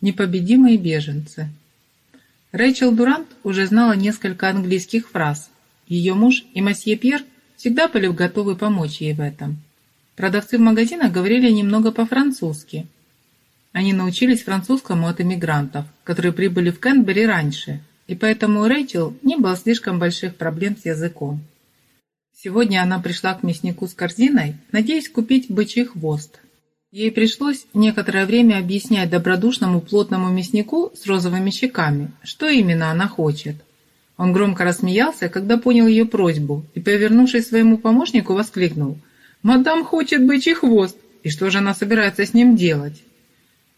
Непобедимые беженцы. Рэйчел Дурант уже знала несколько английских фраз. Ее муж и масье Пьер всегда были готовы помочь ей в этом. Продавцы в магазинах говорили немного по-французски. Они научились французскому от иммигрантов, которые прибыли в Кенбери раньше, и поэтому у Рэйчел не было слишком больших проблем с языком. Сегодня она пришла к мяснику с корзиной, надеясь купить бычий хвост. Ей пришлось некоторое время объяснять добродушному плотному мяснику с розовыми щеками, что именно она хочет. Он громко рассмеялся, когда понял ее просьбу, и, повернувшись своему помощнику, воскликнул «Мадам хочет бычий хвост, и что же она собирается с ним делать?»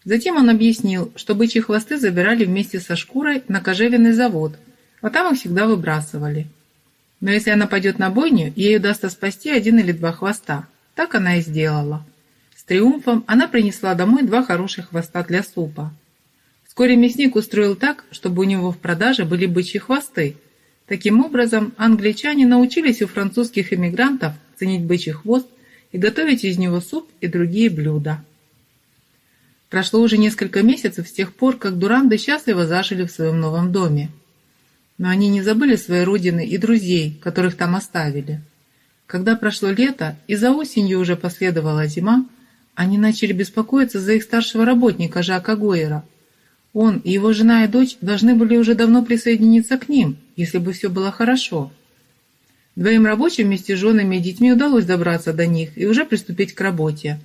Затем он объяснил, что бычьи хвосты забирали вместе со шкурой на кожевенный завод, а там их всегда выбрасывали. Но если она пойдет на бойню, ей удастся спасти один или два хвоста. Так она и сделала триумфом она принесла домой два хороших хвоста для супа. Вскоре мясник устроил так, чтобы у него в продаже были бычьи хвосты. Таким образом, англичане научились у французских эмигрантов ценить бычий хвост и готовить из него суп и другие блюда. Прошло уже несколько месяцев с тех пор, как Дуранды счастливо зажили в своем новом доме. Но они не забыли своей родины и друзей, которых там оставили. Когда прошло лето и за осенью уже последовала зима, они начали беспокоиться за их старшего работника Жака Гойера. Он и его жена и дочь должны были уже давно присоединиться к ним, если бы все было хорошо. Двоим рабочим вместе с женами и детьми удалось добраться до них и уже приступить к работе,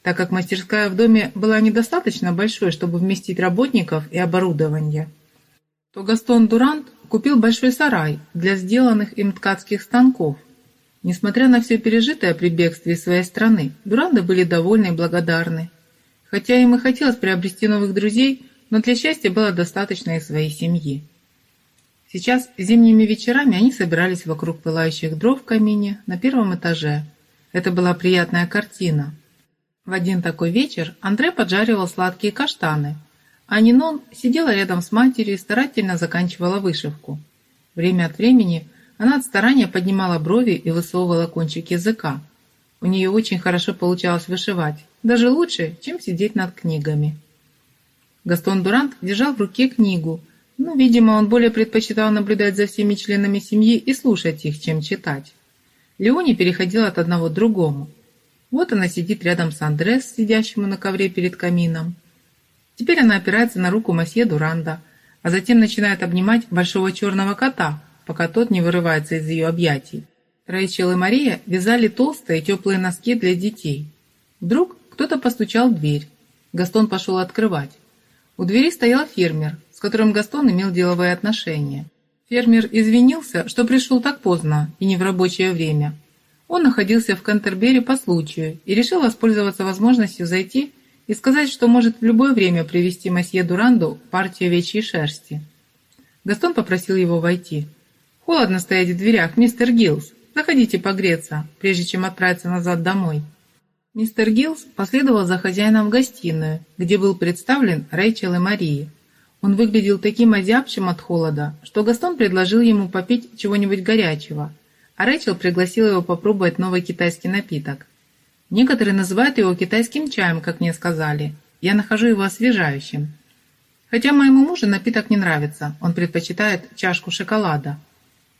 так как мастерская в доме была недостаточно большой, чтобы вместить работников и оборудование. То Гастон Дурант купил большой сарай для сделанных им ткацких станков, Несмотря на все пережитое при бегстве из своей страны, Дуранды были довольны и благодарны. Хотя им и хотелось приобрести новых друзей, но для счастья было достаточно и своей семьи. Сейчас зимними вечерами они собирались вокруг пылающих дров в камине на первом этаже. Это была приятная картина. В один такой вечер Андре поджаривал сладкие каштаны, а Нинон сидела рядом с матерью и старательно заканчивала вышивку. Время от времени она от старания поднимала брови и высовывала кончик языка. У нее очень хорошо получалось вышивать, даже лучше, чем сидеть над книгами. Гастон Дурант держал в руке книгу, но, видимо, он более предпочитал наблюдать за всеми членами семьи и слушать их, чем читать. Леони переходила от одного к другому. Вот она сидит рядом с Андрес, сидящему на ковре перед камином. Теперь она опирается на руку масье Дуранда, а затем начинает обнимать большого черного кота, пока тот не вырывается из ее объятий. Рэйчел и Мария вязали толстые теплые носки для детей. Вдруг кто-то постучал в дверь. Гастон пошел открывать. У двери стоял фермер, с которым Гастон имел деловые отношения. Фермер извинился, что пришел так поздно и не в рабочее время. Он находился в Кантербери по случаю и решил воспользоваться возможностью зайти и сказать, что может в любое время привести масье Дуранду партию овечьей шерсти. Гастон попросил его войти. «Холодно стоять в дверях, мистер Гиллс. Заходите погреться, прежде чем отправиться назад домой». Мистер Гиллс последовал за хозяином в гостиную, где был представлен Рэйчел и Марии. Он выглядел таким озябшим от холода, что Гастон предложил ему попить чего-нибудь горячего, а Рэйчел пригласила его попробовать новый китайский напиток. Некоторые называют его китайским чаем, как мне сказали. Я нахожу его освежающим. Хотя моему мужу напиток не нравится, он предпочитает чашку шоколада.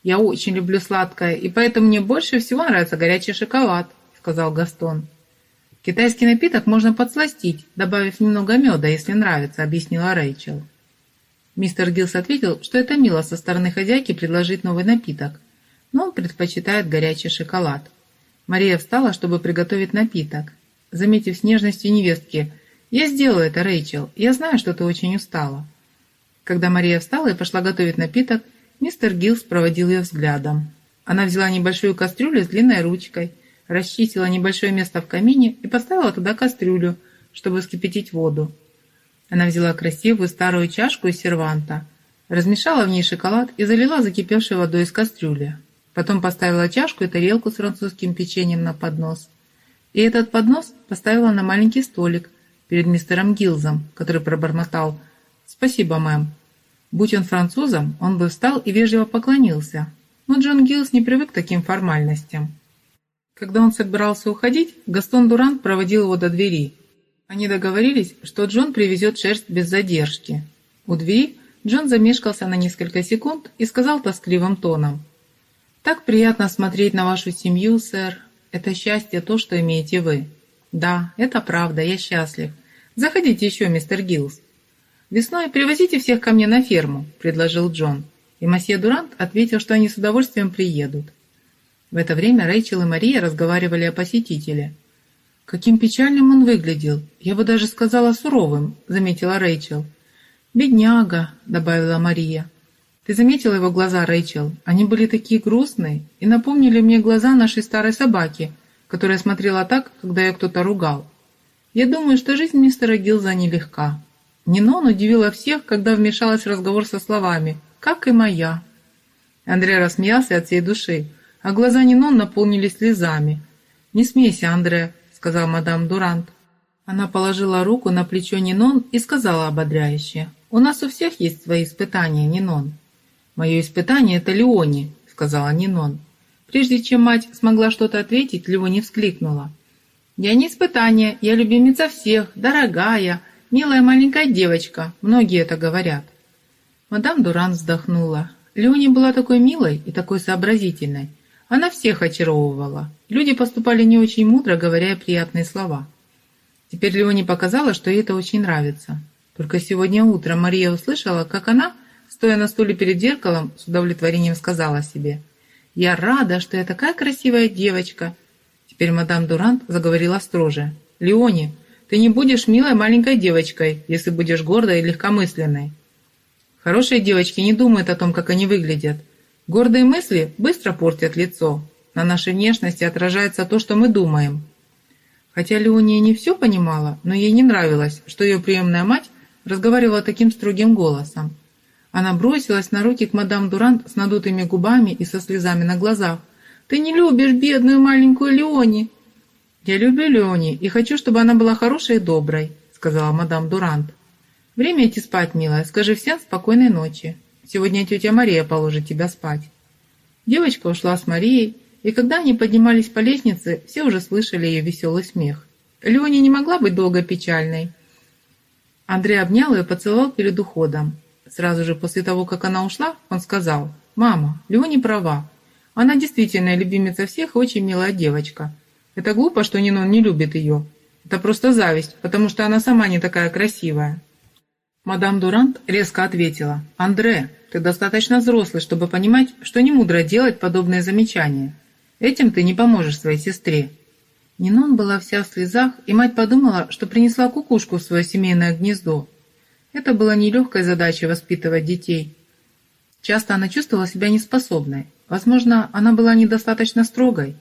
«Я очень люблю сладкое, и поэтому мне больше всего нравится горячий шоколад», — сказал Гастон. «Китайский напиток можно подсластить, добавив немного меда, если нравится», — объяснила Рэйчел. Мистер Гилс ответил, что это мило со стороны хозяйки предложить новый напиток, но он предпочитает горячий шоколад. Мария встала, чтобы приготовить напиток. Заметив с нежностью невестки, «Я сделаю это, Рэйчел, я знаю, что ты очень устала». Когда Мария встала и пошла готовить напиток, Мистер Гилс проводил ее взглядом. Она взяла небольшую кастрюлю с длинной ручкой, расчистила небольшое место в камине и поставила туда кастрюлю, чтобы вскипятить воду. Она взяла красивую старую чашку из серванта, размешала в ней шоколад и залила закипевшей водой из кастрюли. Потом поставила чашку и тарелку с французским печеньем на поднос. И этот поднос поставила на маленький столик перед мистером Гилзом, который пробормотал «Спасибо, мэм». Будь он французом, он бы встал и вежливо поклонился, но Джон Гиллс не привык к таким формальностям. Когда он собирался уходить, Гастон Дурант проводил его до двери. Они договорились, что Джон привезет шерсть без задержки. У двери Джон замешкался на несколько секунд и сказал тоскливым тоном. «Так приятно смотреть на вашу семью, сэр. Это счастье то, что имеете вы». «Да, это правда, я счастлив. Заходите еще, мистер Гиллс». «Весной привозите всех ко мне на ферму», — предложил Джон. И масье Дурант ответил, что они с удовольствием приедут. В это время Рэйчел и Мария разговаривали о посетителе. «Каким печальным он выглядел! Я бы даже сказала суровым», — заметила Рэйчел. «Бедняга», — добавила Мария. «Ты заметила его глаза, Рэйчел? Они были такие грустные и напомнили мне глаза нашей старой собаки, которая смотрела так, когда ее кто-то ругал. Я думаю, что жизнь мистера Гилза нелегка. Нинон удивила всех, когда вмешалась в разговор со словами «как и моя». Андрей рассмеялся от всей души, а глаза Нинон наполнились слезами. «Не смейся, Андре», — сказал мадам Дурант. Она положила руку на плечо Нинон и сказала ободряюще. «У нас у всех есть свои испытания, Нинон». «Мое испытание — это Леони», — сказала Нинон. Прежде чем мать смогла что-то ответить, Леони вскликнула. «Я не испытание, я любимица всех, дорогая, милая маленькая девочка, многие это говорят». Мадам Дуран вздохнула. Леони была такой милой и такой сообразительной. Она всех очаровывала. Люди поступали не очень мудро, говоря приятные слова. Теперь Леони показала, что ей это очень нравится. Только сегодня утром Мария услышала, как она, стоя на стуле перед зеркалом, с удовлетворением сказала себе «Я рада, что я такая красивая девочка». Теперь мадам Дурант заговорила строже. «Леони, ты не будешь милой маленькой девочкой, если будешь гордой и легкомысленной. Хорошие девочки не думают о том, как они выглядят. Гордые мысли быстро портят лицо. На нашей внешности отражается то, что мы думаем». Хотя Леония не все понимала, но ей не нравилось, что ее приемная мать разговаривала таким строгим голосом. Она бросилась на руки к мадам Дурант с надутыми губами и со слезами на глазах. «Ты не любишь бедную маленькую Леони!» «Я люблю Леони и хочу, чтобы она была хорошей и доброй», сказала мадам Дурант. «Время идти спать, милая. Скажи всем спокойной ночи. Сегодня тетя Мария положит тебя спать». Девочка ушла с Марией, и когда они поднимались по лестнице, все уже слышали ее веселый смех. Леони не могла быть долго печальной. Андрей обнял ее и поцеловал перед уходом. Сразу же после того, как она ушла, он сказал, «Мама, Леони права. Она действительно любимица всех и очень милая девочка. Это глупо, что Нинон не любит ее. Это просто зависть, потому что она сама не такая красивая». Мадам Дурант резко ответила, «Андре, ты достаточно взрослый, чтобы понимать, что не мудро делать подобные замечания. Этим ты не поможешь своей сестре. Нинон была вся в слезах, и мать подумала, что принесла кукушку в свое семейное гнездо. Это была нелегкой задачей воспитывать детей. Часто она чувствовала себя неспособной. Возможно, она была недостаточно строгой.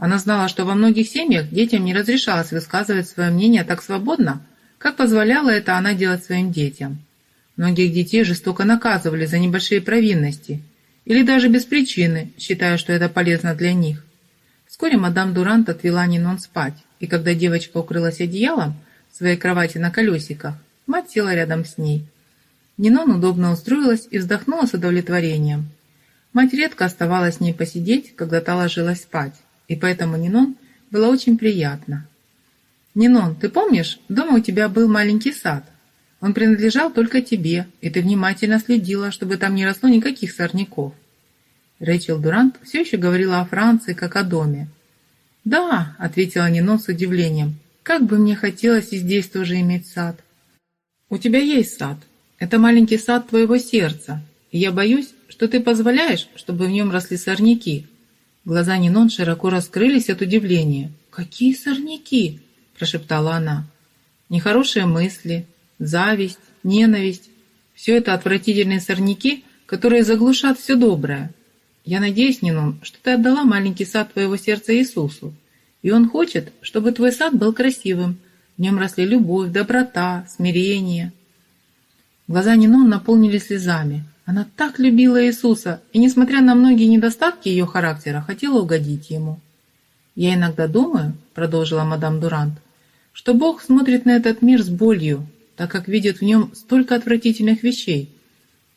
Она знала, что во многих семьях детям не разрешалось высказывать свое мнение так свободно, как позволяла это она делать своим детям. Многих детей жестоко наказывали за небольшие провинности или даже без причины, считая, что это полезно для них. Вскоре мадам Дурант отвела Нинон спать, и когда девочка укрылась одеялом в своей кровати на колесиках, мать села рядом с ней. Нинон удобно устроилась и вздохнула с удовлетворением. Мать редко оставалась с ней посидеть, когда та ложилась спать, и поэтому Нинон было очень приятно. «Нинон, ты помнишь, дома у тебя был маленький сад? Он принадлежал только тебе, и ты внимательно следила, чтобы там не росло никаких сорняков. Рэйчел Дурант все еще говорила о Франции, как о доме. «Да», — ответила Нинон с удивлением, — «как бы мне хотелось и здесь тоже иметь сад». «У тебя есть сад. Это маленький сад твоего сердца, и я боюсь, что ты позволяешь, чтобы в нем росли сорняки». Глаза Нинон широко раскрылись от удивления. «Какие сорняки?» – прошептала она. «Нехорошие мысли, зависть, ненависть – все это отвратительные сорняки, которые заглушат все доброе. Я надеюсь, Нинон, что ты отдала маленький сад твоего сердца Иисусу, и Он хочет, чтобы твой сад был красивым, в нем росли любовь, доброта, смирение. Глаза Нинон наполнились слезами. Она так любила Иисуса, и, несмотря на многие недостатки ее характера, хотела угодить Ему. «Я иногда думаю», — продолжила мадам Дурант, «что Бог смотрит на этот мир с болью, так как видит в нем столько отвратительных вещей.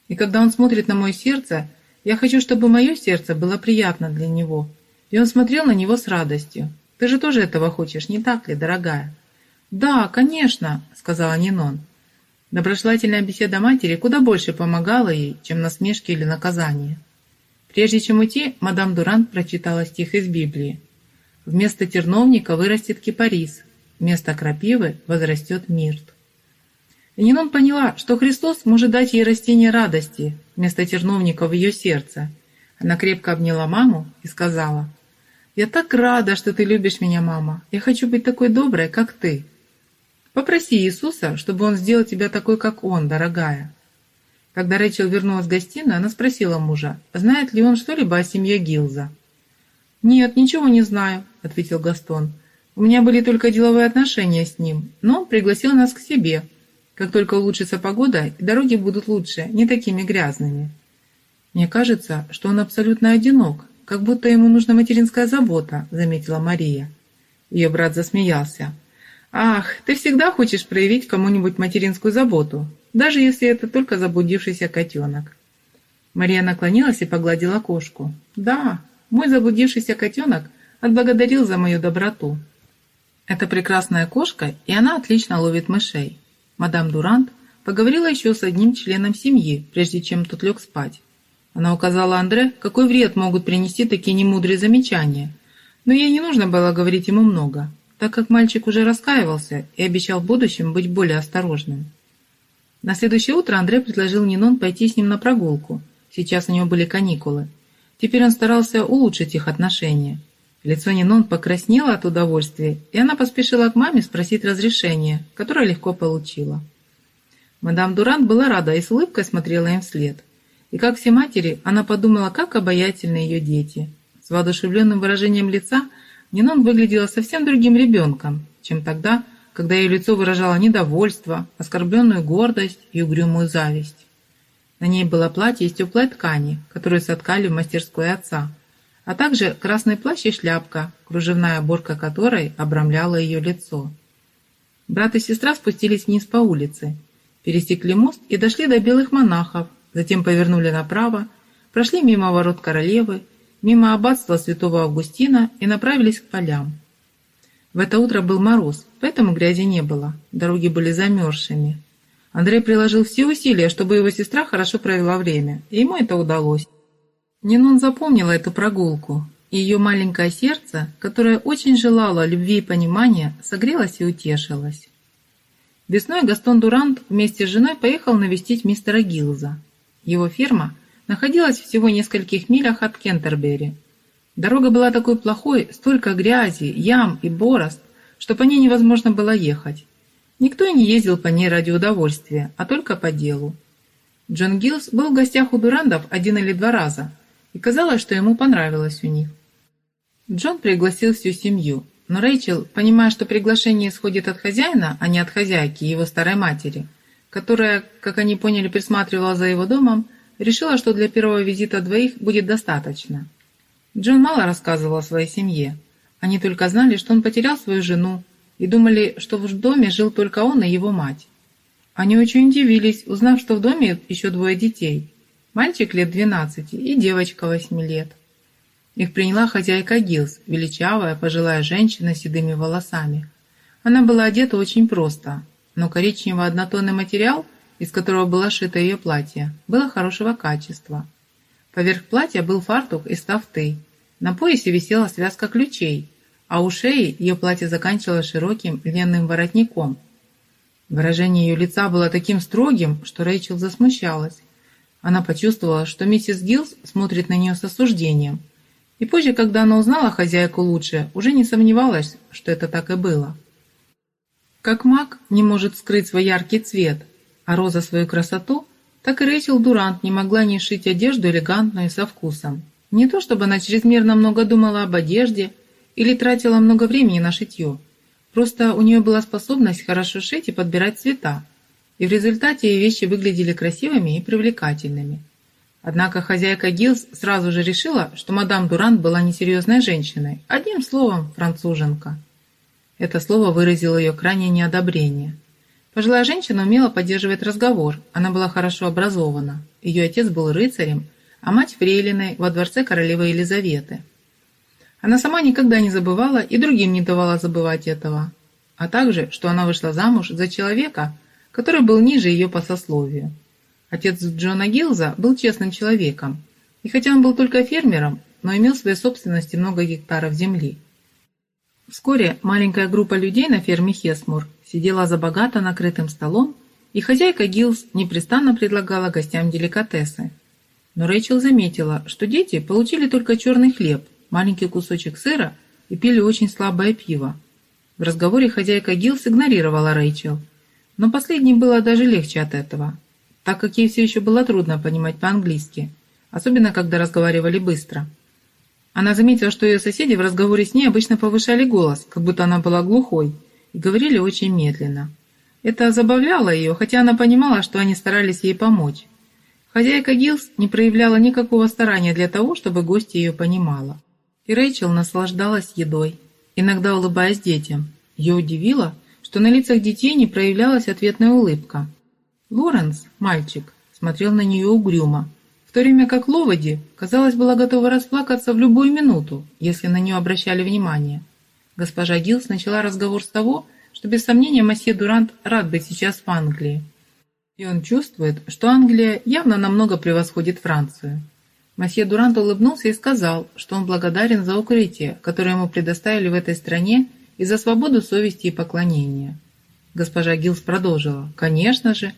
И когда Он смотрит на мое сердце, — я хочу, чтобы мое сердце было приятно для него». И он смотрел на него с радостью. «Ты же тоже этого хочешь, не так ли, дорогая?» «Да, конечно», — сказала Нинон. Доброжелательная беседа матери куда больше помогала ей, чем насмешки или наказания. Прежде чем уйти, мадам Дурант прочитала стих из Библии. «Вместо терновника вырастет кипарис, вместо крапивы возрастет мирт». Нинон поняла, что Христос может дать ей растение радости вместо терновника в ее сердце. Она крепко обняла маму и сказала, «Я так рада, что ты любишь меня, мама. Я хочу быть такой доброй, как ты». Попроси Иисуса, чтобы Он сделал тебя такой, как Он, дорогая». Когда Рэйчел вернулась в гостиную, она спросила мужа, знает ли он что-либо о семье Гилза. «Нет, ничего не знаю», — ответил Гастон. «У меня были только деловые отношения с ним, но он пригласил нас к себе. Как только улучшится погода, дороги будут лучше, не такими грязными». «Мне кажется, что он абсолютно одинок, как будто ему нужна материнская забота», — заметила Мария. Ее брат засмеялся. Ах, ты всегда хочешь проявить кому-нибудь материнскую заботу, даже если это только заблудившийся котенок. Мария наклонилась и погладила кошку. Да, мой заблудившийся котенок отблагодарил за мою доброту. Это прекрасная кошка, и она отлично ловит мышей. Мадам Дурант поговорила еще с одним членом семьи, прежде чем тот лег спать. Она указала Андре, какой вред могут принести такие немудрые замечания, но ей не нужно было говорить ему много так как мальчик уже раскаивался и обещал в будущем быть более осторожным. На следующее утро Андрей предложил Нинон пойти с ним на прогулку. Сейчас у него были каникулы. Теперь он старался улучшить их отношения. Лицо Нинон покраснело от удовольствия, и она поспешила к маме спросить разрешение, которое легко получила. Мадам Дурант была рада и с улыбкой смотрела им вслед. И как все матери, она подумала, как обаятельны ее дети. С воодушевленным выражением лица – Нинон выглядела совсем другим ребенком, чем тогда, когда ее лицо выражало недовольство, оскорбленную гордость и угрюмую зависть. На ней было платье из теплой ткани, которую соткали в мастерской отца, а также красный плащ и шляпка, кружевная оборка которой обрамляла ее лицо. Брат и сестра спустились вниз по улице, пересекли мост и дошли до белых монахов, затем повернули направо, прошли мимо ворот королевы мимо аббатства святого Августина и направились к полям. В это утро был мороз, поэтому грязи не было, дороги были замерзшими. Андрей приложил все усилия, чтобы его сестра хорошо провела время, и ему это удалось. Нинон запомнила эту прогулку, и ее маленькое сердце, которое очень желало любви и понимания, согрелось и утешилось. Весной Гастон Дурант вместе с женой поехал навестить мистера Гилза. Его фирма – находилась всего в нескольких милях от Кентербери. Дорога была такой плохой, столько грязи, ям и борозд, что по ней невозможно было ехать. Никто и не ездил по ней ради удовольствия, а только по делу. Джон Гиллс был в гостях у Дурандов один или два раза, и казалось, что ему понравилось у них. Джон пригласил всю семью, но Рэйчел, понимая, что приглашение исходит от хозяина, а не от хозяйки, его старой матери, которая, как они поняли, присматривала за его домом, решила, что для первого визита двоих будет достаточно. Джон мало рассказывал о своей семье. Они только знали, что он потерял свою жену, и думали, что в доме жил только он и его мать. Они очень удивились, узнав, что в доме еще двое детей. Мальчик лет 12 и девочка 8 лет. Их приняла хозяйка Гилс, величавая пожилая женщина с седыми волосами. Она была одета очень просто, но коричневый однотонный материал из которого было шито ее платье, было хорошего качества. Поверх платья был фартук из тафты. На поясе висела связка ключей, а у шеи ее платье заканчивалось широким льняным воротником. Выражение ее лица было таким строгим, что Рэйчел засмущалась. Она почувствовала, что миссис Гиллс смотрит на нее с осуждением. И позже, когда она узнала хозяйку лучше, уже не сомневалась, что это так и было. Как маг не может скрыть свой яркий цвет – а Роза свою красоту, так и Рэйчел Дурант не могла не шить одежду элегантную и со вкусом. Не то чтобы она чрезмерно много думала об одежде или тратила много времени на шитье. Просто у нее была способность хорошо шить и подбирать цвета, и в результате ее вещи выглядели красивыми и привлекательными. Однако хозяйка Гилс сразу же решила, что мадам Дурант была несерьезной женщиной, одним словом, француженка. Это слово выразило ее крайнее неодобрение – Пожилая женщина умела поддерживать разговор, она была хорошо образована. Ее отец был рыцарем, а мать фрейлиной во дворце королевы Елизаветы. Она сама никогда не забывала и другим не давала забывать этого. а также, что она вышла замуж за человека, который был ниже ее по сословию. Отец Джона Гилза был честным человеком, и хотя он был только фермером, но имел в своей собственности много гектаров земли. Вскоре маленькая группа людей на ферме Хесмур сидела за богато накрытым столом, и хозяйка Гилз непрестанно предлагала гостям деликатесы. Но Рэйчел заметила, что дети получили только черный хлеб, маленький кусочек сыра и пили очень слабое пиво. В разговоре хозяйка Гилс игнорировала Рэйчел, но последней было даже легче от этого, так как ей все еще было трудно понимать по-английски, особенно когда разговаривали быстро. Она заметила, что ее соседи в разговоре с ней обычно повышали голос, как будто она была глухой, говорили очень медленно. Это забавляло ее, хотя она понимала, что они старались ей помочь. Хозяйка Гилс не проявляла никакого старания для того, чтобы гостья ее понимала. И Рэйчел наслаждалась едой, иногда улыбаясь детям. Ее удивило, что на лицах детей не проявлялась ответная улыбка. Лоренс, мальчик, смотрел на нее угрюмо, в то время как Ловоди, казалось, была готова расплакаться в любую минуту, если на нее обращали внимание. Госпожа Гилс начала разговор с того, что без сомнения масье Дурант рад быть сейчас в Англии. И он чувствует, что Англия явно намного превосходит Францию. Масье Дурант улыбнулся и сказал, что он благодарен за укрытие, которое ему предоставили в этой стране, и за свободу совести и поклонения. Госпожа Гилс продолжила. «Конечно же,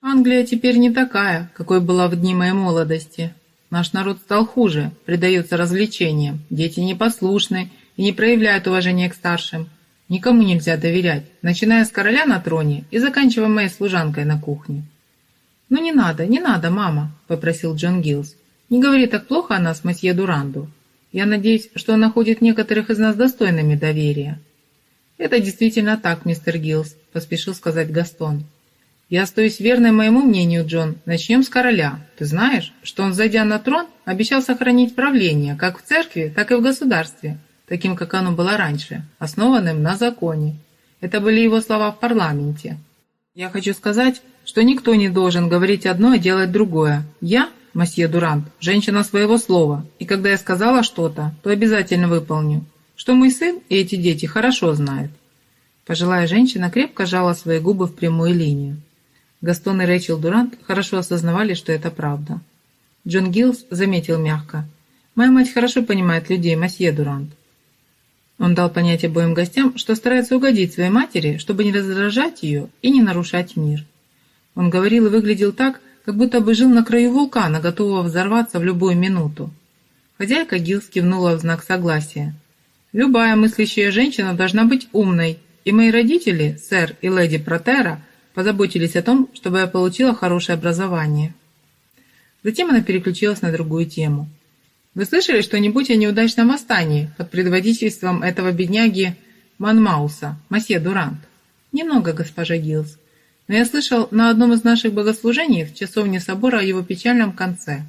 Англия теперь не такая, какой была в дни моей молодости. Наш народ стал хуже, предается развлечениям, дети непослушны и не проявляют уважения к старшим. Никому нельзя доверять, начиная с короля на троне и заканчивая моей служанкой на кухне. «Ну не надо, не надо, мама», — попросил Джон Гиллс. «Не говори так плохо о нас, месье Дуранду. Я надеюсь, что он находит некоторых из нас достойными доверия». «Это действительно так, мистер Гиллс», — поспешил сказать Гастон. «Я остаюсь верной моему мнению, Джон. Начнем с короля. Ты знаешь, что он, зайдя на трон, обещал сохранить правление как в церкви, так и в государстве, таким, как оно было раньше, основанным на законе. Это были его слова в парламенте. Я хочу сказать, что никто не должен говорить одно, а делать другое. Я, масье Дурант, женщина своего слова, и когда я сказала что-то, то обязательно выполню, что мой сын и эти дети хорошо знают». Пожилая женщина крепко жала свои губы в прямую линию. Гастон и Рэйчел Дурант хорошо осознавали, что это правда. Джон Гиллс заметил мягко. «Моя мать хорошо понимает людей, масье Дурант». Он дал понять обоим гостям, что старается угодить своей матери, чтобы не раздражать ее и не нарушать мир. Он говорил и выглядел так, как будто бы жил на краю вулкана, готового взорваться в любую минуту. Хозяйка Гилс кивнула в знак согласия. «Любая мыслящая женщина должна быть умной, и мои родители, сэр и леди Протера, позаботились о том, чтобы я получила хорошее образование. Затем она переключилась на другую тему. Вы слышали что-нибудь о неудачном восстании под предводительством этого бедняги Манмауса, масье Дурант? Немного, госпожа Гилс. Но я слышал на одном из наших богослужений в часовне собора о его печальном конце.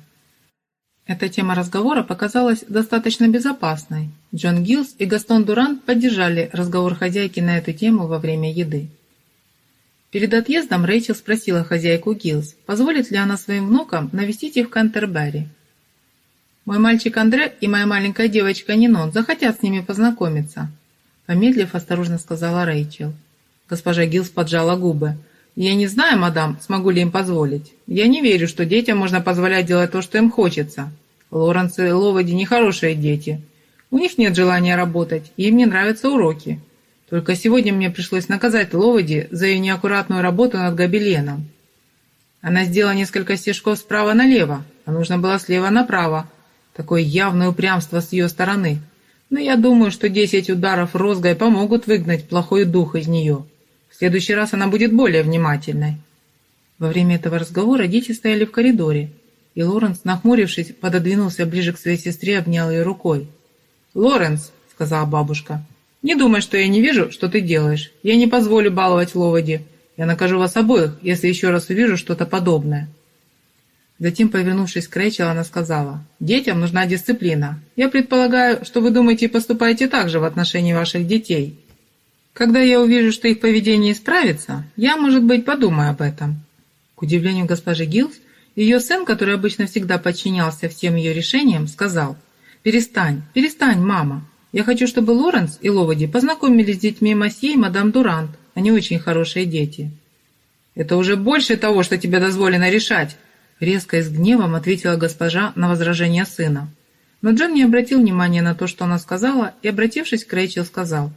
Эта тема разговора показалась достаточно безопасной. Джон Гилс и Гастон Дурант поддержали разговор хозяйки на эту тему во время еды. Перед отъездом Рэйчел спросила хозяйку Гиллс, позволит ли она своим внукам навестить их в Кантербери. «Мой мальчик Андре и моя маленькая девочка Нинон захотят с ними познакомиться», помедлив, осторожно сказала Рэйчел. Госпожа Гиллс поджала губы. «Я не знаю, мадам, смогу ли им позволить. Я не верю, что детям можно позволять делать то, что им хочется. Лоренс и Ловоди нехорошие дети. У них нет желания работать, и им не нравятся уроки. Только сегодня мне пришлось наказать Ловоди за ее неаккуратную работу над гобеленом. Она сделала несколько стежков справа налево, а нужно было слева направо. Такое явное упрямство с ее стороны. Но я думаю, что десять ударов розгой помогут выгнать плохой дух из нее. В следующий раз она будет более внимательной. Во время этого разговора дети стояли в коридоре, и Лоренс, нахмурившись, пододвинулся ближе к своей сестре и обнял ее рукой. «Лоренс», — сказала бабушка, — не думай, что я не вижу, что ты делаешь. Я не позволю баловать Ловоди. Я накажу вас обоих, если еще раз увижу что-то подобное». Затем, повернувшись к Рэйчел, она сказала, «Детям нужна дисциплина. Я предполагаю, что вы думаете и поступаете так же в отношении ваших детей. Когда я увижу, что их поведение исправится, я, может быть, подумаю об этом». К удивлению госпожи Гилс, ее сын, который обычно всегда подчинялся всем ее решениям, сказал, «Перестань, перестань, мама. Я хочу, чтобы Лоренс и Ловоди познакомились с детьми Масье и мадам Дурант. Они очень хорошие дети». «Это уже больше того, что тебе дозволено решать», резко и с гневом ответила госпожа на возражение сына. Но Джон не обратил внимания на то, что она сказала, и, обратившись к Рэйчел, сказал,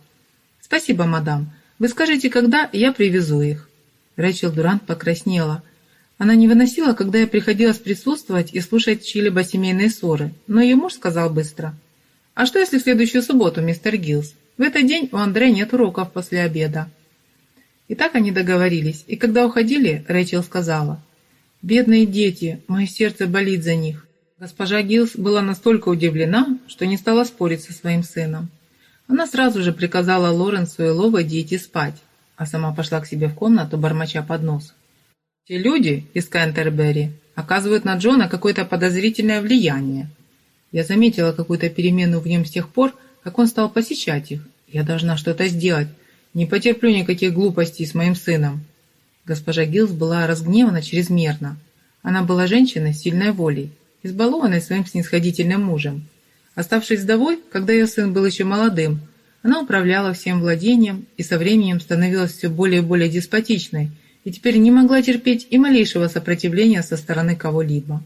«Спасибо, мадам. Вы скажите, когда, я привезу их». Рэйчел Дурант покраснела. Она не выносила, когда ей приходилось присутствовать и слушать чьи-либо семейные ссоры, но ее муж сказал быстро – «А что, если в следующую субботу, мистер Гиллс? В этот день у Андре нет уроков после обеда». И так они договорились, и когда уходили, Рэйчел сказала, «Бедные дети, мое сердце болит за них». Госпожа Гиллс была настолько удивлена, что не стала спорить со своим сыном. Она сразу же приказала Лоренсу и Ловоди идти спать, а сама пошла к себе в комнату, бормоча под нос. «Те люди из Кентербери оказывают на Джона какое-то подозрительное влияние. Я заметила какую-то перемену в нем с тех пор, как он стал посещать их. Я должна что-то сделать. Не потерплю никаких глупостей с моим сыном. Госпожа Гилс была разгневана чрезмерно. Она была женщиной с сильной волей, избалованной своим снисходительным мужем. Оставшись вдовой, когда ее сын был еще молодым, она управляла всем владением и со временем становилась все более и более деспотичной, и теперь не могла терпеть и малейшего сопротивления со стороны кого-либо.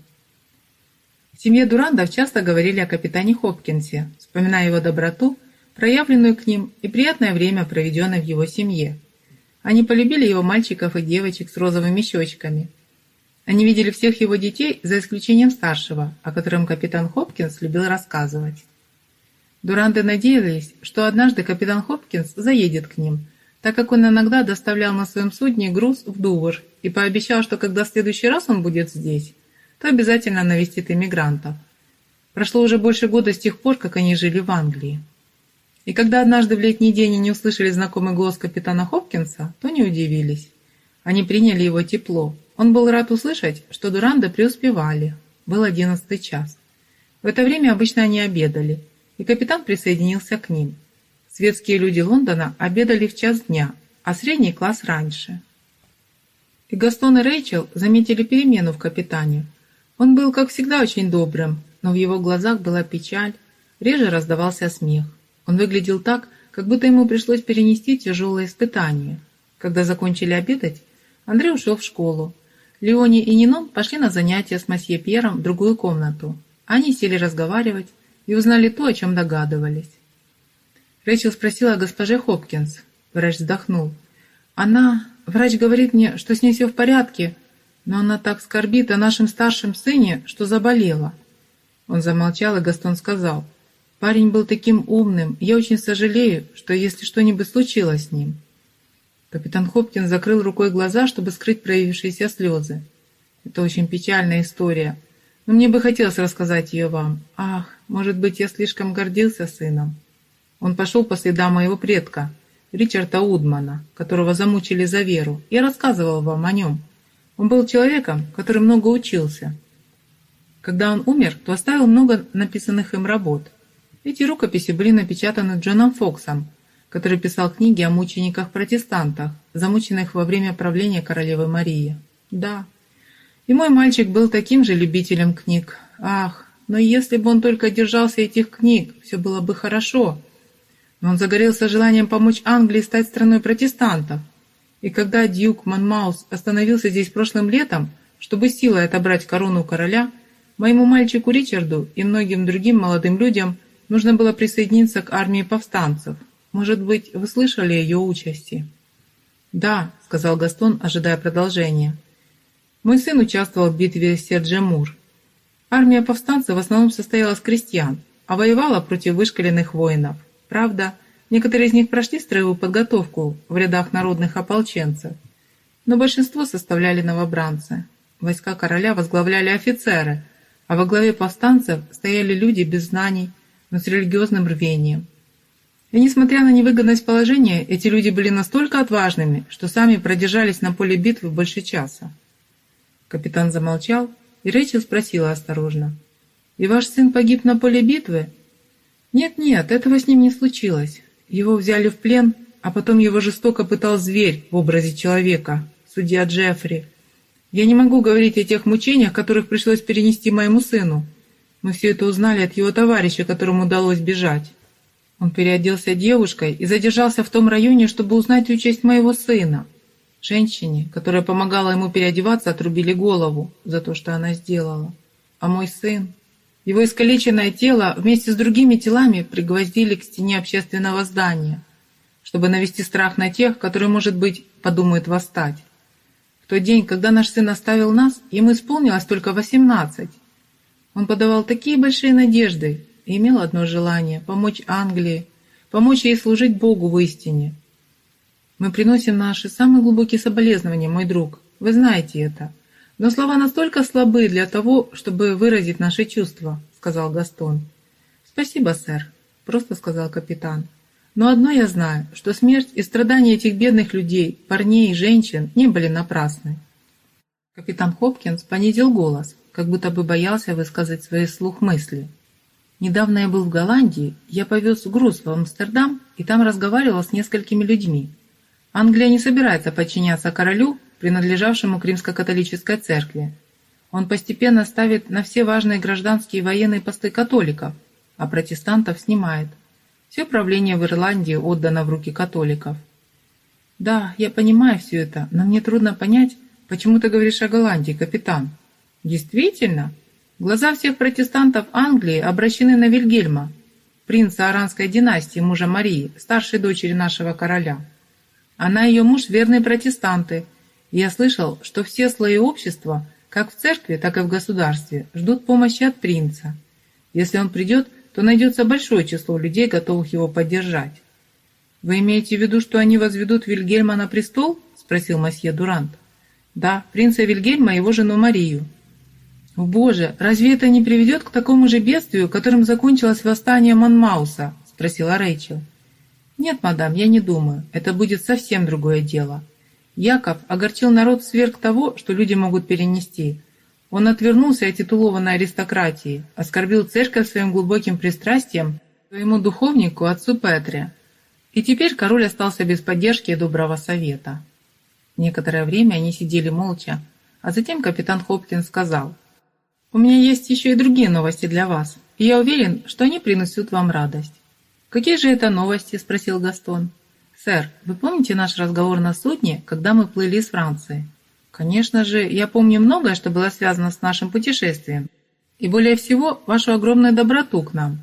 В семье Дурандов часто говорили о капитане Хопкинсе, вспоминая его доброту, проявленную к ним, и приятное время, проведенное в его семье. Они полюбили его мальчиков и девочек с розовыми щечками. Они видели всех его детей, за исключением старшего, о котором капитан Хопкинс любил рассказывать. Дуранды надеялись, что однажды капитан Хопкинс заедет к ним, так как он иногда доставлял на своем судне груз в Дувр и пообещал, что когда в следующий раз он будет здесь, то обязательно навестит иммигрантов. Прошло уже больше года с тех пор, как они жили в Англии. И когда однажды в летний день они услышали знакомый голос капитана Хопкинса, то не удивились. Они приняли его тепло. Он был рад услышать, что Дуранды преуспевали. Был одиннадцатый час. В это время обычно они обедали, и капитан присоединился к ним. Светские люди Лондона обедали в час дня, а средний класс раньше. И Гастон и Рэйчел заметили перемену в капитане – он был, как всегда, очень добрым, но в его глазах была печаль, реже раздавался смех. Он выглядел так, как будто ему пришлось перенести тяжелое испытание. Когда закончили обедать, Андрей ушел в школу. Леони и Нинон пошли на занятия с масье Пьером в другую комнату. Они сели разговаривать и узнали то, о чем догадывались. Рэйчел спросила о госпоже Хопкинс. Врач вздохнул. «Она... Врач говорит мне, что с ней все в порядке, но она так скорбит о нашем старшем сыне, что заболела». Он замолчал, и Гастон сказал, «Парень был таким умным, я очень сожалею, что если что-нибудь случилось с ним». Капитан Хопкин закрыл рукой глаза, чтобы скрыть проявившиеся слезы. «Это очень печальная история, но мне бы хотелось рассказать ее вам. Ах, может быть, я слишком гордился сыном». Он пошел по следам моего предка, Ричарда Удмана, которого замучили за веру. Я рассказывал вам о нем. Он был человеком, который много учился. Когда он умер, то оставил много написанных им работ. Эти рукописи были напечатаны Джоном Фоксом, который писал книги о мучениках-протестантах, замученных во время правления королевы Марии. Да, и мой мальчик был таким же любителем книг. Ах, но если бы он только держался этих книг, все было бы хорошо. Но он загорелся желанием помочь Англии стать страной протестантов. И когда Дьюк Манмаус остановился здесь прошлым летом, чтобы силой отобрать корону короля, моему мальчику Ричарду и многим другим молодым людям нужно было присоединиться к армии повстанцев. Может быть, вы слышали о ее участи?» «Да», — сказал Гастон, ожидая продолжения. «Мой сын участвовал в битве Серджемур. Армия повстанцев в основном состояла из крестьян, а воевала против вышкаленных воинов. Правда, Некоторые из них прошли строевую подготовку в рядах народных ополченцев, но большинство составляли новобранцы. Войска короля возглавляли офицеры, а во главе повстанцев стояли люди без знаний, но с религиозным рвением. И несмотря на невыгодность положения, эти люди были настолько отважными, что сами продержались на поле битвы больше часа. Капитан замолчал, и Рэйчел спросила осторожно. «И ваш сын погиб на поле битвы?» «Нет-нет, этого с ним не случилось. Его взяли в плен, а потом его жестоко пытал зверь в образе человека, судья Джеффри. Я не могу говорить о тех мучениях, которых пришлось перенести моему сыну. Мы все это узнали от его товарища, которому удалось бежать. Он переоделся девушкой и задержался в том районе, чтобы узнать участь моего сына. Женщине, которая помогала ему переодеваться, отрубили голову за то, что она сделала. А мой сын... Его искалеченное тело вместе с другими телами пригвоздили к стене общественного здания, чтобы навести страх на тех, которые, может быть, подумают восстать. В тот день, когда наш сын оставил нас, ему исполнилось только восемнадцать. Он подавал такие большие надежды и имел одно желание – помочь Англии, помочь ей служить Богу в истине. Мы приносим наши самые глубокие соболезнования, мой друг. Вы знаете это. Но слова настолько слабы для того, чтобы выразить наши чувства, сказал Гастон. Спасибо, сэр, просто сказал капитан. Но одно я знаю, что смерть и страдания этих бедных людей, парней и женщин, не были напрасны. Капитан Хопкинс понизил голос, как будто бы боялся высказать свои слух мысли. Недавно я был в Голландии, я повез груз в Амстердам и там разговаривал с несколькими людьми. Англия не собирается подчиняться королю, принадлежавшему к римско-католической церкви. Он постепенно ставит на все важные гражданские и военные посты католиков, а протестантов снимает. Все правление в Ирландии отдано в руки католиков. Да, я понимаю все это, но мне трудно понять, почему ты говоришь о Голландии, капитан. Действительно, глаза всех протестантов Англии обращены на Вильгельма, принца Аранской династии, мужа Марии, старшей дочери нашего короля. Она и ее муж верные протестанты, и я слышал, что все слои общества, как в церкви, так и в государстве, ждут помощи от принца. Если он придет, то найдется большое число людей, готовых его поддержать. «Вы имеете в виду, что они возведут Вильгельма на престол?» – спросил масье Дурант. «Да, принца Вильгельма и его жену Марию», «О боже, разве это не приведет к такому же бедствию, которым закончилось восстание Монмауса?» – спросила Рэйчел. «Нет, мадам, я не думаю. Это будет совсем другое дело. Яков огорчил народ сверх того, что люди могут перенести. Он отвернулся от титулованной аристократии, оскорбил церковь своим глубоким пристрастием своему духовнику, отцу Петре. И теперь король остался без поддержки и доброго совета». Некоторое время они сидели молча, а затем капитан Хопкинс сказал – у меня есть еще и другие новости для вас, и я уверен, что они принесут вам радость». «Какие же это новости?» – спросил Гастон. «Сэр, вы помните наш разговор на судне, когда мы плыли из Франции?» «Конечно же, я помню многое, что было связано с нашим путешествием. И более всего, вашу огромную доброту к нам.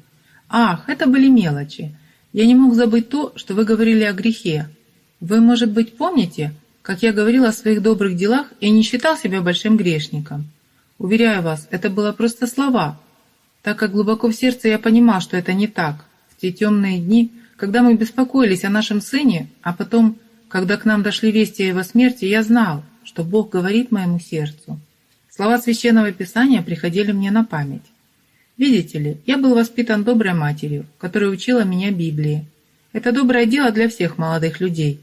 Ах, это были мелочи. Я не мог забыть то, что вы говорили о грехе. Вы, может быть, помните, как я говорил о своих добрых делах и не считал себя большим грешником?» Уверяю вас, это было просто слова, так как глубоко в сердце я понимал, что это не так. В те темные дни, когда мы беспокоились о нашем сыне, а потом, когда к нам дошли вести о его смерти, я знал, что Бог говорит моему сердцу. Слова Священного Писания приходили мне на память. Видите ли, я был воспитан доброй матерью, которая учила меня Библии. Это доброе дело для всех молодых людей.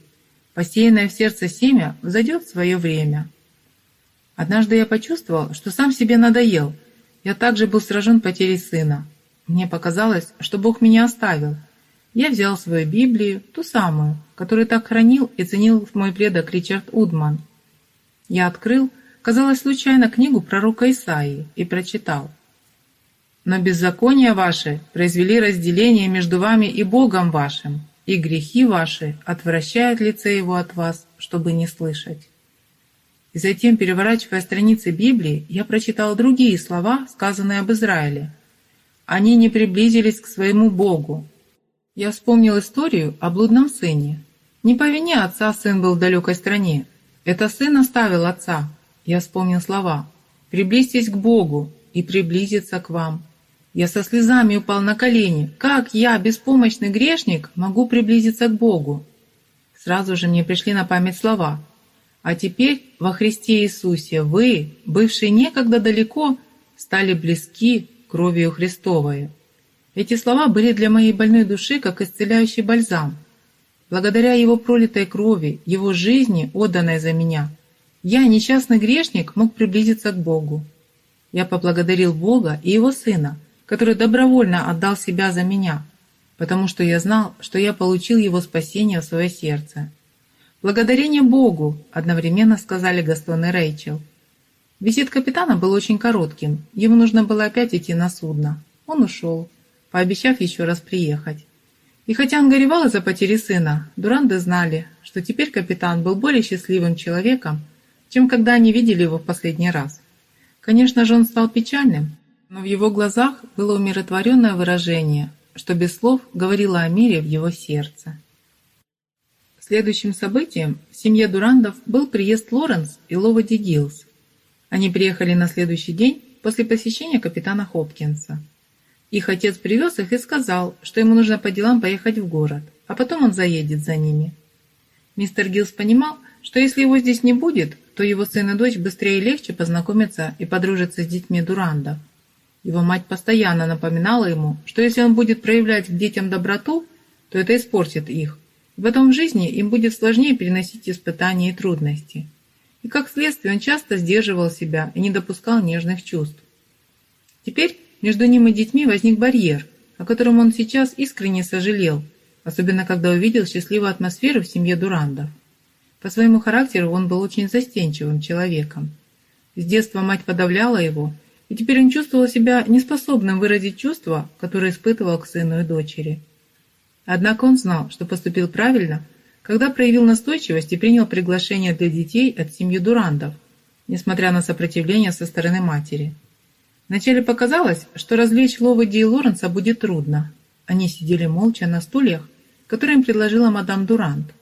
Посеянное в сердце семя взойдет в свое время, Однажды я почувствовал, что сам себе надоел. Я также был сражен потерей сына. Мне показалось, что Бог меня оставил. Я взял свою Библию, ту самую, которую так хранил и ценил мой предок Ричард Удман. Я открыл, казалось случайно, книгу пророка Исаии и прочитал. «Но беззакония ваши произвели разделение между вами и Богом вашим, и грехи ваши отвращают лице его от вас, чтобы не слышать». И затем, переворачивая страницы Библии, я прочитал другие слова, сказанные об Израиле. Они не приблизились к своему Богу. Я вспомнил историю о блудном сыне. Не по вине отца сын был в далекой стране. Это сын оставил отца. Я вспомнил слова. «Приблизьтесь к Богу, и приблизиться к вам». Я со слезами упал на колени. Как я, беспомощный грешник, могу приблизиться к Богу? Сразу же мне пришли на память слова – а теперь во Христе Иисусе вы, бывшие некогда далеко, стали близки кровью Христовой. Эти слова были для моей больной души как исцеляющий бальзам. Благодаря Его пролитой крови, Его жизни, отданной за меня, я, несчастный грешник, мог приблизиться к Богу. Я поблагодарил Бога и Его Сына, который добровольно отдал себя за меня, потому что я знал, что я получил Его спасение в свое сердце. «Благодарение Богу!» – одновременно сказали Гастон и Рэйчел. Визит капитана был очень коротким. Ему нужно было опять идти на судно. Он ушел, пообещав еще раз приехать. И хотя он горевал из-за потери сына, Дуранды знали, что теперь капитан был более счастливым человеком, чем когда они видели его в последний раз. Конечно же, он стал печальным, но в его глазах было умиротворенное выражение, что без слов говорило о мире в его сердце. Следующим событием в семье Дурандов был приезд Лоренс и Ловоди Гиллс. Они приехали на следующий день после посещения капитана Хопкинса. Их отец привез их и сказал, что ему нужно по делам поехать в город, а потом он заедет за ними. Мистер Гиллс понимал, что если его здесь не будет, то его сын и дочь быстрее и легче познакомятся и подружатся с детьми Дурандов. Его мать постоянно напоминала ему, что если он будет проявлять к детям доброту, то это испортит их, в этом жизни им будет сложнее переносить испытания и трудности. И как следствие он часто сдерживал себя и не допускал нежных чувств. Теперь между ним и детьми возник барьер, о котором он сейчас искренне сожалел, особенно когда увидел счастливую атмосферу в семье Дурандов. По своему характеру он был очень застенчивым человеком. С детства мать подавляла его, и теперь он чувствовал себя неспособным выразить чувства, которые испытывал к сыну и дочери. Однако он знал, что поступил правильно, когда проявил настойчивость и принял приглашение для детей от семьи Дурандов, несмотря на сопротивление со стороны матери. Вначале показалось, что развлечь Ловоди и Лоренса будет трудно. Они сидели молча на стульях, которые им предложила мадам Дурант.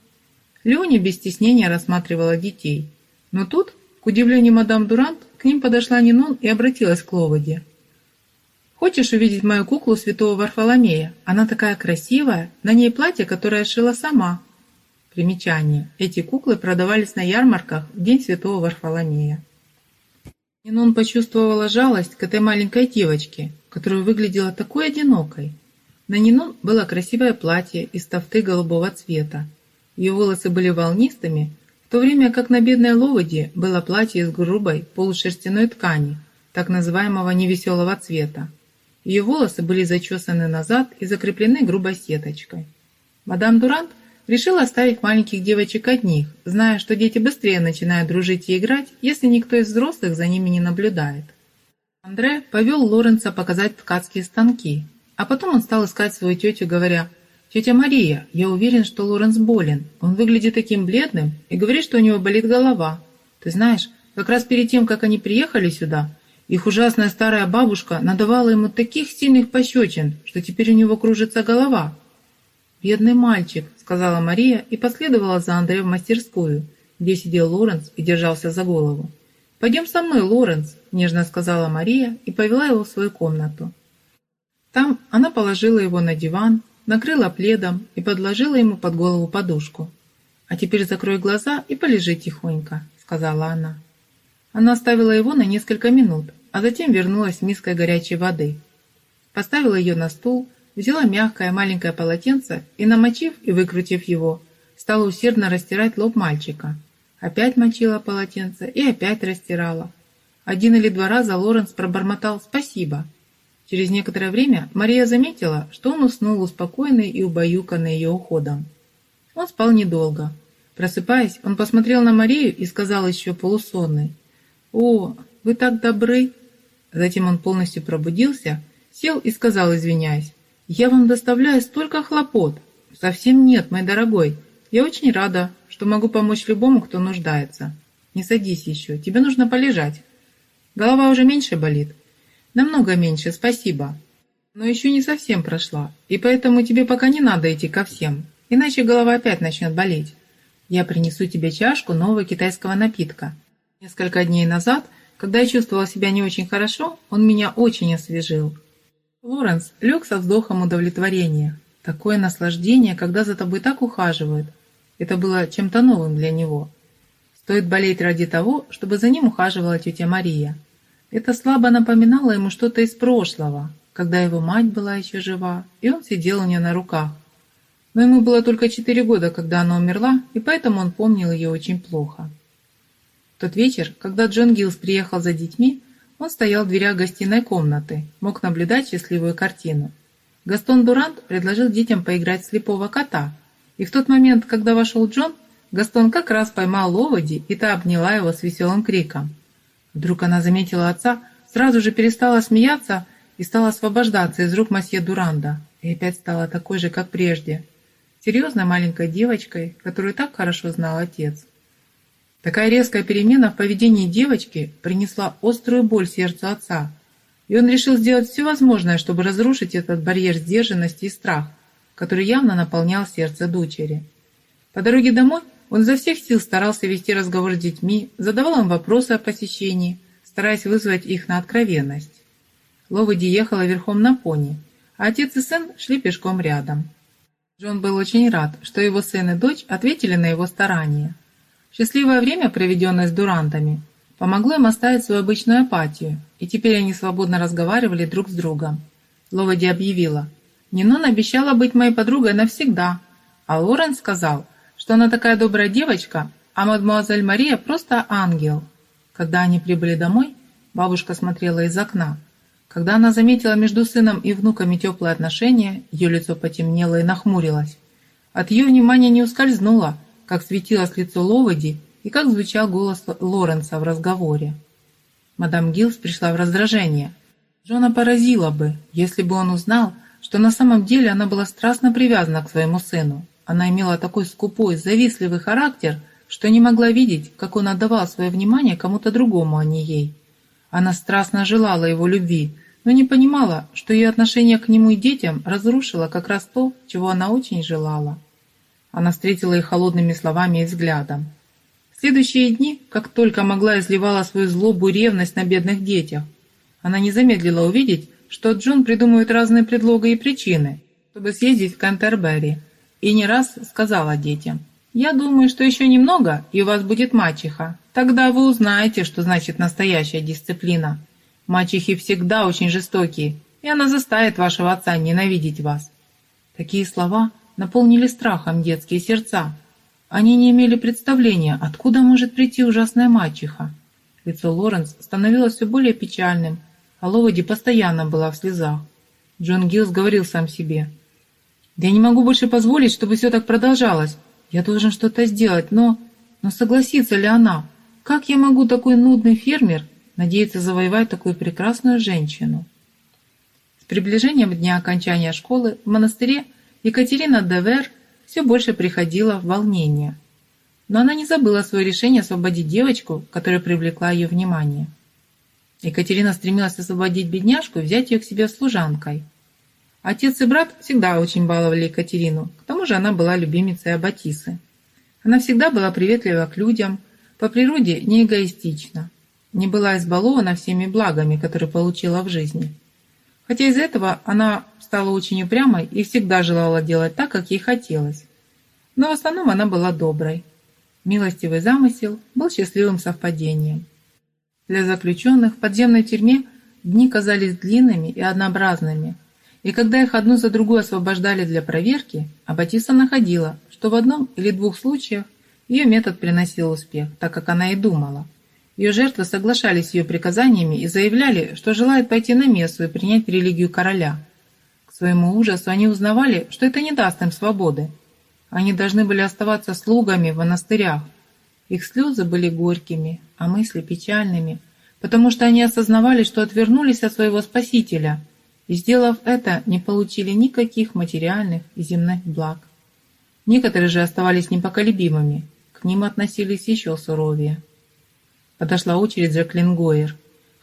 Леони без стеснения рассматривала детей. Но тут, к удивлению мадам Дурант, к ним подошла Нинон и обратилась к Ловоде. Хочешь увидеть мою куклу святого Варфоломея? Она такая красивая, на ней платье, которое шила сама. Примечание. Эти куклы продавались на ярмарках в день святого Варфоломея. Нинон почувствовала жалость к этой маленькой девочке, которая выглядела такой одинокой. На Нинон было красивое платье из тофты голубого цвета. Ее волосы были волнистыми, в то время как на бедной Ловоде было платье из грубой полушерстяной ткани, так называемого невеселого цвета. Ее волосы были зачесаны назад и закреплены грубой сеточкой. Мадам Дурант решила оставить маленьких девочек одних, зная, что дети быстрее начинают дружить и играть, если никто из взрослых за ними не наблюдает. Андре повел Лоренца показать ткацкие станки, а потом он стал искать свою тетю, говоря, «Тетя Мария, я уверен, что Лоренс болен. Он выглядит таким бледным и говорит, что у него болит голова. Ты знаешь, как раз перед тем, как они приехали сюда, их ужасная старая бабушка надавала ему таких сильных пощечин, что теперь у него кружится голова. «Бедный мальчик», — сказала Мария и последовала за Андреем в мастерскую, где сидел Лоренс и держался за голову. «Пойдем со мной, Лоренс», — нежно сказала Мария и повела его в свою комнату. Там она положила его на диван, накрыла пледом и подложила ему под голову подушку. «А теперь закрой глаза и полежи тихонько», — сказала она. Она оставила его на несколько минут, а затем вернулась с миской горячей воды. Поставила ее на стул, взяла мягкое маленькое полотенце и, намочив и выкрутив его, стала усердно растирать лоб мальчика. Опять мочила полотенце и опять растирала. Один или два раза Лоренс пробормотал «спасибо». Через некоторое время Мария заметила, что он уснул успокоенный и убаюканный ее уходом. Он спал недолго. Просыпаясь, он посмотрел на Марию и сказал еще полусонный «О, вы так добры!» Затем он полностью пробудился, сел и сказал, извиняясь, «Я вам доставляю столько хлопот!» «Совсем нет, мой дорогой. Я очень рада, что могу помочь любому, кто нуждается. Не садись еще, тебе нужно полежать. Голова уже меньше болит?» «Намного меньше, спасибо. Но еще не совсем прошла, и поэтому тебе пока не надо идти ко всем, иначе голова опять начнет болеть. Я принесу тебе чашку нового китайского напитка. Несколько дней назад, когда я чувствовала себя не очень хорошо, он меня очень освежил. Лоренс лег со вздохом удовлетворения. Такое наслаждение, когда за тобой так ухаживают. Это было чем-то новым для него. Стоит болеть ради того, чтобы за ним ухаживала тетя Мария. Это слабо напоминало ему что-то из прошлого, когда его мать была еще жива, и он сидел у нее на руках. Но ему было только четыре года, когда она умерла, и поэтому он помнил ее очень плохо тот вечер, когда Джон Гиллс приехал за детьми, он стоял в дверях гостиной комнаты, мог наблюдать счастливую картину. Гастон Дурант предложил детям поиграть в слепого кота, и в тот момент, когда вошел Джон, Гастон как раз поймал Ловоди, и та обняла его с веселым криком. Вдруг она заметила отца, сразу же перестала смеяться и стала освобождаться из рук масье Дуранда. и опять стала такой же, как прежде, серьезной маленькой девочкой, которую так хорошо знал отец. Такая резкая перемена в поведении девочки принесла острую боль сердцу отца, и он решил сделать все возможное, чтобы разрушить этот барьер сдержанности и страх, который явно наполнял сердце дочери. По дороге домой он изо всех сил старался вести разговор с детьми, задавал им вопросы о посещении, стараясь вызвать их на откровенность. Ловоди ехала верхом на пони, а отец и сын шли пешком рядом. Джон был очень рад, что его сын и дочь ответили на его старания. Счастливое время, проведенное с дурантами, помогло им оставить свою обычную апатию, и теперь они свободно разговаривали друг с другом. Ловоди объявила, «Нинон обещала быть моей подругой навсегда, а Лорен сказал, что она такая добрая девочка, а мадемуазель Мария просто ангел». Когда они прибыли домой, бабушка смотрела из окна. Когда она заметила между сыном и внуками теплые отношения, ее лицо потемнело и нахмурилось. От ее внимания не ускользнуло, как светилось лицо Ловоди и как звучал голос Лоренса в разговоре. Мадам Гилс пришла в раздражение. Джона поразила бы, если бы он узнал, что на самом деле она была страстно привязана к своему сыну. Она имела такой скупой, завистливый характер, что не могла видеть, как он отдавал свое внимание кому-то другому, а не ей. Она страстно желала его любви, но не понимала, что ее отношение к нему и детям разрушило как раз то, чего она очень желала. Она встретила их холодными словами и взглядом. В следующие дни, как только могла, изливала свою злобу и ревность на бедных детях. Она не замедлила увидеть, что Джон придумывает разные предлоги и причины, чтобы съездить в Кантербери, и не раз сказала детям, «Я думаю, что еще немного, и у вас будет мачеха. Тогда вы узнаете, что значит настоящая дисциплина». Мачехи всегда очень жестокие, и она заставит вашего отца ненавидеть вас». Такие слова наполнили страхом детские сердца. Они не имели представления, откуда может прийти ужасная мачеха. Лицо Лоренс становилось все более печальным, а Ловоди постоянно была в слезах. Джон Гиллс говорил сам себе. «Я не могу больше позволить, чтобы все так продолжалось. Я должен что-то сделать, но... Но согласится ли она? Как я могу, такой нудный фермер, надеется завоевать такую прекрасную женщину. С приближением дня окончания школы в монастыре Екатерина Девер все больше приходила в волнение. Но она не забыла свое решение освободить девочку, которая привлекла ее внимание. Екатерина стремилась освободить бедняжку и взять ее к себе служанкой. Отец и брат всегда очень баловали Екатерину, к тому же она была любимицей Аббатисы. Она всегда была приветлива к людям, по природе не эгоистична не была избалована всеми благами, которые получила в жизни. Хотя из этого она стала очень упрямой и всегда желала делать так, как ей хотелось. Но в основном она была доброй. Милостивый замысел был счастливым совпадением. Для заключенных в подземной тюрьме дни казались длинными и однообразными, и когда их одну за другой освобождали для проверки, Аббатиса находила, что в одном или двух случаях ее метод приносил успех, так как она и думала – ее жертвы соглашались с ее приказаниями и заявляли, что желают пойти на мессу и принять религию короля. Своему ужасу они узнавали, что это не даст им свободы. Они должны были оставаться слугами в монастырях. Их слезы были горькими, а мысли печальными, потому что они осознавали, что отвернулись от своего Спасителя и, сделав это, не получили никаких материальных и земных благ. Некоторые же оставались непоколебимыми, к ним относились еще суровее. Подошла очередь Жаклин Гойер.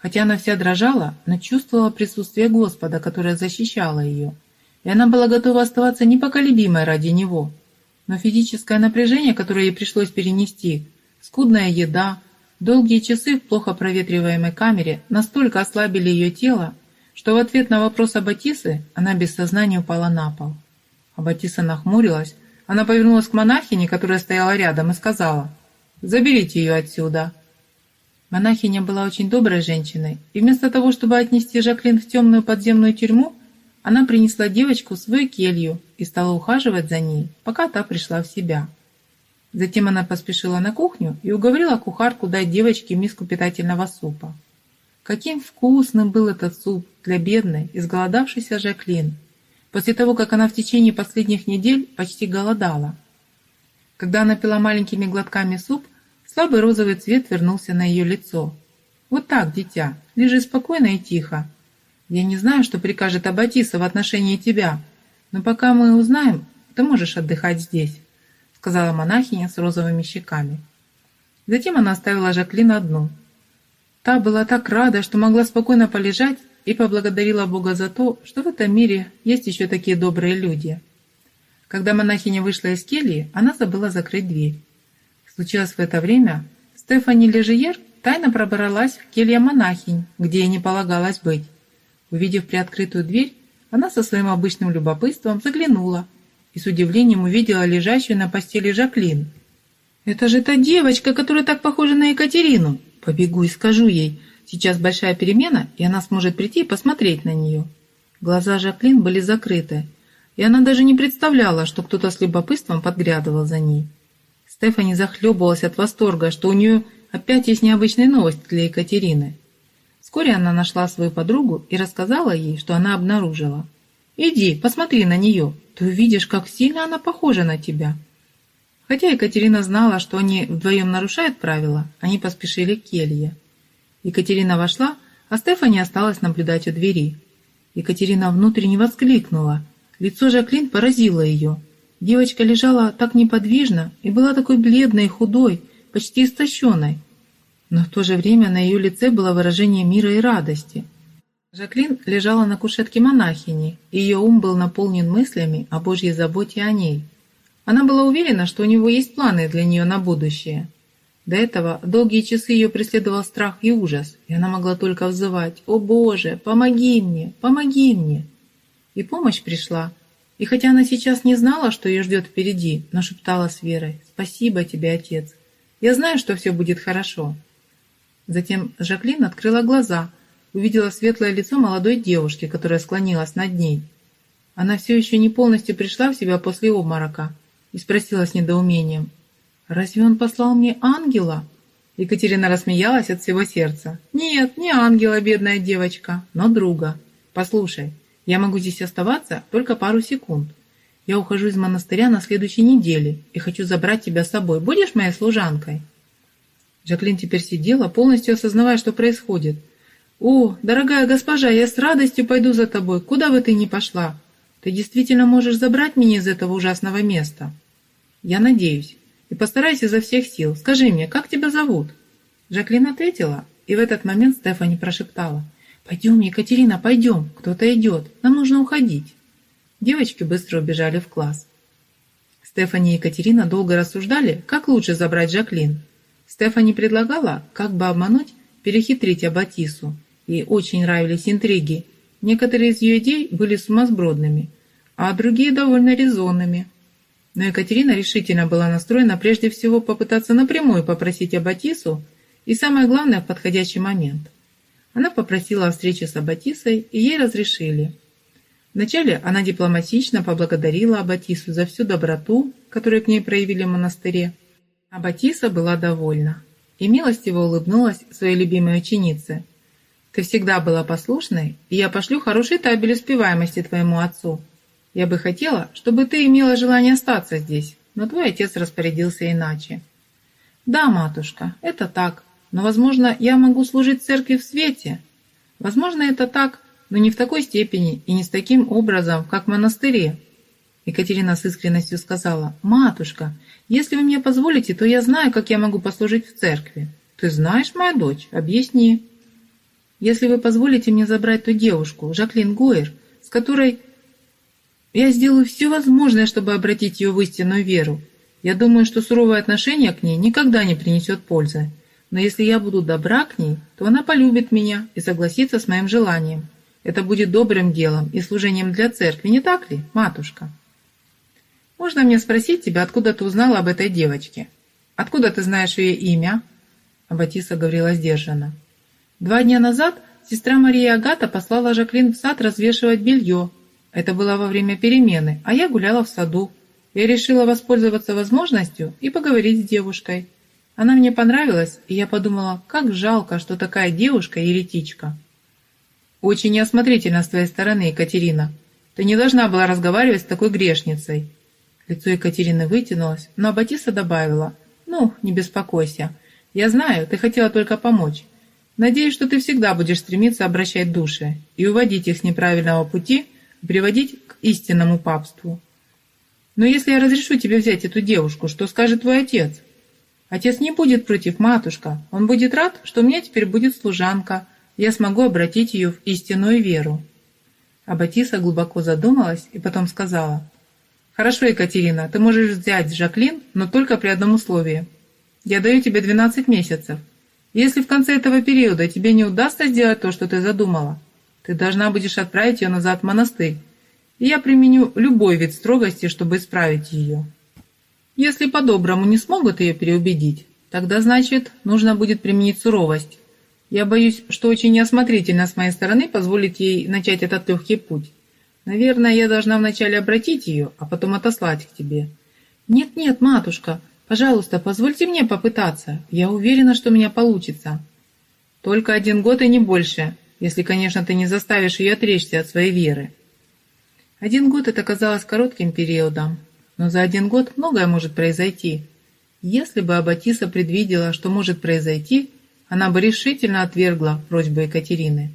Хотя она вся дрожала, но чувствовала присутствие Господа, которое защищало ее. И она была готова оставаться непоколебимой ради Него. Но физическое напряжение, которое ей пришлось перенести, скудная еда, долгие часы в плохо проветриваемой камере настолько ослабили ее тело, что в ответ на вопрос Аббатисы она без сознания упала на пол. Аббатиса нахмурилась, она повернулась к монахине, которая стояла рядом, и сказала, «Заберите ее отсюда». Монахиня была очень доброй женщиной, и вместо того, чтобы отнести Жаклин в темную подземную тюрьму, она принесла девочку свою келью и стала ухаживать за ней, пока та пришла в себя. Затем она поспешила на кухню и уговорила кухарку дать девочке миску питательного супа. Каким вкусным был этот суп для бедной, изголодавшейся Жаклин, после того, как она в течение последних недель почти голодала. Когда она пила маленькими глотками суп, Слабый розовый цвет вернулся на ее лицо. «Вот так, дитя, лежи спокойно и тихо. Я не знаю, что прикажет Аббатиса в отношении тебя, Но пока мы узнаем, ты можешь отдыхать здесь», сказала монахиня с розовыми щеками. Затем она оставила Жаклин одну. Та была так рада, что могла спокойно полежать и поблагодарила Бога за то, что в этом мире есть еще такие добрые люди. Когда монахиня вышла из кельи, она забыла закрыть дверь. Случилось в это время, Стефани Лежиер тайно пробралась в келья монахинь, где ей не полагалось быть. Увидев приоткрытую дверь, она со своим обычным любопытством заглянула и с удивлением увидела лежащую на постели Жаклин. «Это же та девочка, которая так похожа на Екатерину! Побегу и скажу ей, сейчас большая перемена, и она сможет прийти и посмотреть на нее». Глаза Жаклин были закрыты, и она даже не представляла, что кто-то с любопытством подглядывал за ней. Стефани захлебывалась от восторга, что у нее опять есть необычная новость для Екатерины. Вскоре она нашла свою подругу и рассказала ей, что она обнаружила. «Иди, посмотри на нее, ты увидишь, как сильно она похожа на тебя». Хотя Екатерина знала, что они вдвоем нарушают правила, они поспешили к келье. Екатерина вошла, а Стефани осталась наблюдать у двери. Екатерина внутренне воскликнула. Лицо Жаклин поразило ее. Девочка лежала так неподвижно и была такой бледной и худой, почти истощенной. Но в то же время на ее лице было выражение мира и радости. Жаклин лежала на кушетке монахини, и ее ум был наполнен мыслями о Божьей заботе о ней. Она была уверена, что у него есть планы для нее на будущее. До этого долгие часы ее преследовал страх и ужас, и она могла только взывать «О Боже, помоги мне, помоги мне!» И помощь пришла, и хотя она сейчас не знала, что ее ждет впереди, но шептала с верой «Спасибо тебе, Отец! Я знаю, что все будет хорошо». Затем Жаклин открыла глаза, увидела светлое лицо молодой девушки, которая склонилась над ней. Она все еще не полностью пришла в себя после обморока и спросила с недоумением «Разве он послал мне ангела?» Екатерина рассмеялась от всего сердца. «Нет, не ангела, бедная девочка, но друга. Послушай, я могу здесь оставаться только пару секунд. Я ухожу из монастыря на следующей неделе и хочу забрать тебя с собой. Будешь моей служанкой?» Жаклин теперь сидела, полностью осознавая, что происходит. «О, дорогая госпожа, я с радостью пойду за тобой, куда бы ты ни пошла. Ты действительно можешь забрать меня из этого ужасного места?» «Я надеюсь. И постарайся изо всех сил. Скажи мне, как тебя зовут?» Жаклин ответила, и в этот момент Стефани прошептала – «Пойдем, Екатерина, пойдем, кто-то идет, нам нужно уходить». Девочки быстро убежали в класс. Стефани и Екатерина долго рассуждали, как лучше забрать Жаклин. Стефани предлагала, как бы обмануть, перехитрить Абатису. Ей очень нравились интриги. Некоторые из ее идей были сумасбродными, а другие довольно резонными. Но Екатерина решительно была настроена прежде всего попытаться напрямую попросить Абатису и, самое главное, в подходящий момент – она попросила о встрече с Аббатисой, и ей разрешили. Вначале она дипломатично поблагодарила Аббатису за всю доброту, которую к ней проявили в монастыре. Аббатиса была довольна и милостиво улыбнулась своей любимой ученице. «Ты всегда была послушной, и я пошлю хороший табель успеваемости твоему отцу. Я бы хотела, чтобы ты имела желание остаться здесь, но твой отец распорядился иначе». «Да, матушка, это так», но, возможно, я могу служить церкви в свете. Возможно, это так, но не в такой степени и не с таким образом, как в монастыре. Екатерина с искренностью сказала, «Матушка, если вы мне позволите, то я знаю, как я могу послужить в церкви». «Ты знаешь, моя дочь? Объясни». «Если вы позволите мне забрать ту девушку, Жаклин Гойер, с которой я сделаю все возможное, чтобы обратить ее в истинную веру. Я думаю, что суровое отношение к ней никогда не принесет пользы. Но если я буду добра к ней, то она полюбит меня и согласится с моим желанием. Это будет добрым делом и служением для церкви, не так ли, матушка? Можно мне спросить тебя, откуда ты узнала об этой девочке? Откуда ты знаешь ее имя? Аббатиса говорила сдержанно. Два дня назад сестра Мария Агата послала Жаклин в сад развешивать белье. Это было во время перемены, а я гуляла в саду. Я решила воспользоваться возможностью и поговорить с девушкой. Она мне понравилась, и я подумала, как жалко, что такая девушка еретичка. Очень неосмотрительно с твоей стороны, Екатерина. Ты не должна была разговаривать с такой грешницей. Лицо Екатерины вытянулось, но Аббатиса добавила, «Ну, не беспокойся. Я знаю, ты хотела только помочь. Надеюсь, что ты всегда будешь стремиться обращать души и уводить их с неправильного пути приводить к истинному папству. Но если я разрешу тебе взять эту девушку, что скажет твой отец? Отец не будет против, матушка. Он будет рад, что у меня теперь будет служанка. Я смогу обратить ее в истинную веру. Аббатиса глубоко задумалась и потом сказала, «Хорошо, Екатерина, ты можешь взять Жаклин, но только при одном условии. Я даю тебе 12 месяцев. Если в конце этого периода тебе не удастся сделать то, что ты задумала, ты должна будешь отправить ее назад в монастырь, и я применю любой вид строгости, чтобы исправить ее. Если по-доброму не смогут ее переубедить, тогда, значит, нужно будет применить суровость. Я боюсь, что очень неосмотрительно с моей стороны позволить ей начать этот легкий путь. Наверное, я должна вначале обратить ее, а потом отослать к тебе. Нет-нет, матушка, пожалуйста, позвольте мне попытаться. Я уверена, что у меня получится. Только один год и не больше, если, конечно, ты не заставишь ее отречься от своей веры. Один год это казалось коротким периодом, но за один год многое может произойти. Если бы Аббатиса предвидела, что может произойти, она бы решительно отвергла просьбу Екатерины.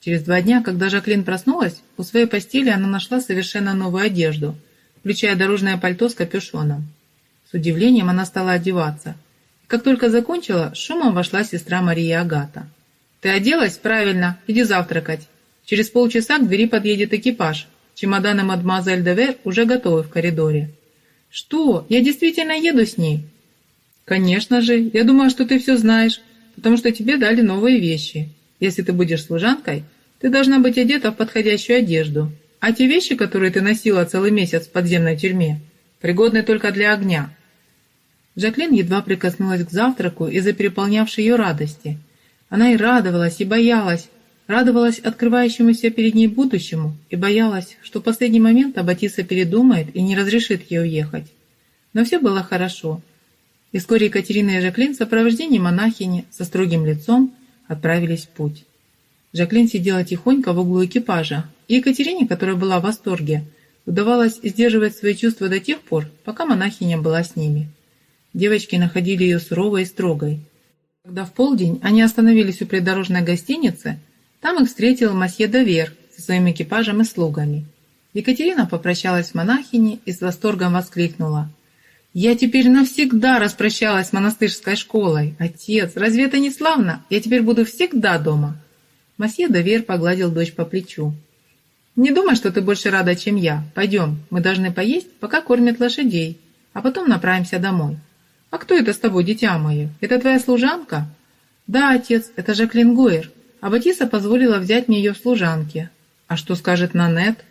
Через два дня, когда Жаклин проснулась, у своей постели она нашла совершенно новую одежду, включая дорожное пальто с капюшоном. С удивлением она стала одеваться. Как только закончила, шумом вошла сестра Мария Агата. «Ты оделась? Правильно. Иди завтракать. Через полчаса к двери подъедет экипаж. Чемоданы мадемуазель Девер уже готовы в коридоре. Что? Я действительно еду с ней? Конечно же. Я думаю, что ты все знаешь, потому что тебе дали новые вещи. Если ты будешь служанкой, ты должна быть одета в подходящую одежду. А те вещи, которые ты носила целый месяц в подземной тюрьме, пригодны только для огня. Жаклин едва прикоснулась к завтраку из-за переполнявшей ее радости. Она и радовалась, и боялась, радовалась открывающемуся перед ней будущему и боялась, что в последний момент Аббатиса передумает и не разрешит ей уехать. Но все было хорошо. И вскоре Екатерина и Жаклин в сопровождении монахини со строгим лицом отправились в путь. Жаклин сидела тихонько в углу экипажа, и Екатерине, которая была в восторге, удавалось сдерживать свои чувства до тех пор, пока монахиня была с ними. Девочки находили ее суровой и строгой. Когда в полдень они остановились у придорожной гостиницы, там их встретил масье Довер со своим экипажем и слугами. Екатерина попрощалась с монахиней и с восторгом воскликнула. «Я теперь навсегда распрощалась с монастырской школой. Отец, разве это не славно? Я теперь буду всегда дома». Масье Довер погладил дочь по плечу. «Не думай, что ты больше рада, чем я. Пойдем, мы должны поесть, пока кормят лошадей, а потом направимся домой». «А кто это с тобой, дитя мое? Это твоя служанка?» «Да, отец, это Жаклин Гуэр. А Батиса позволила взять мне ее в служанке. А что скажет Нанет?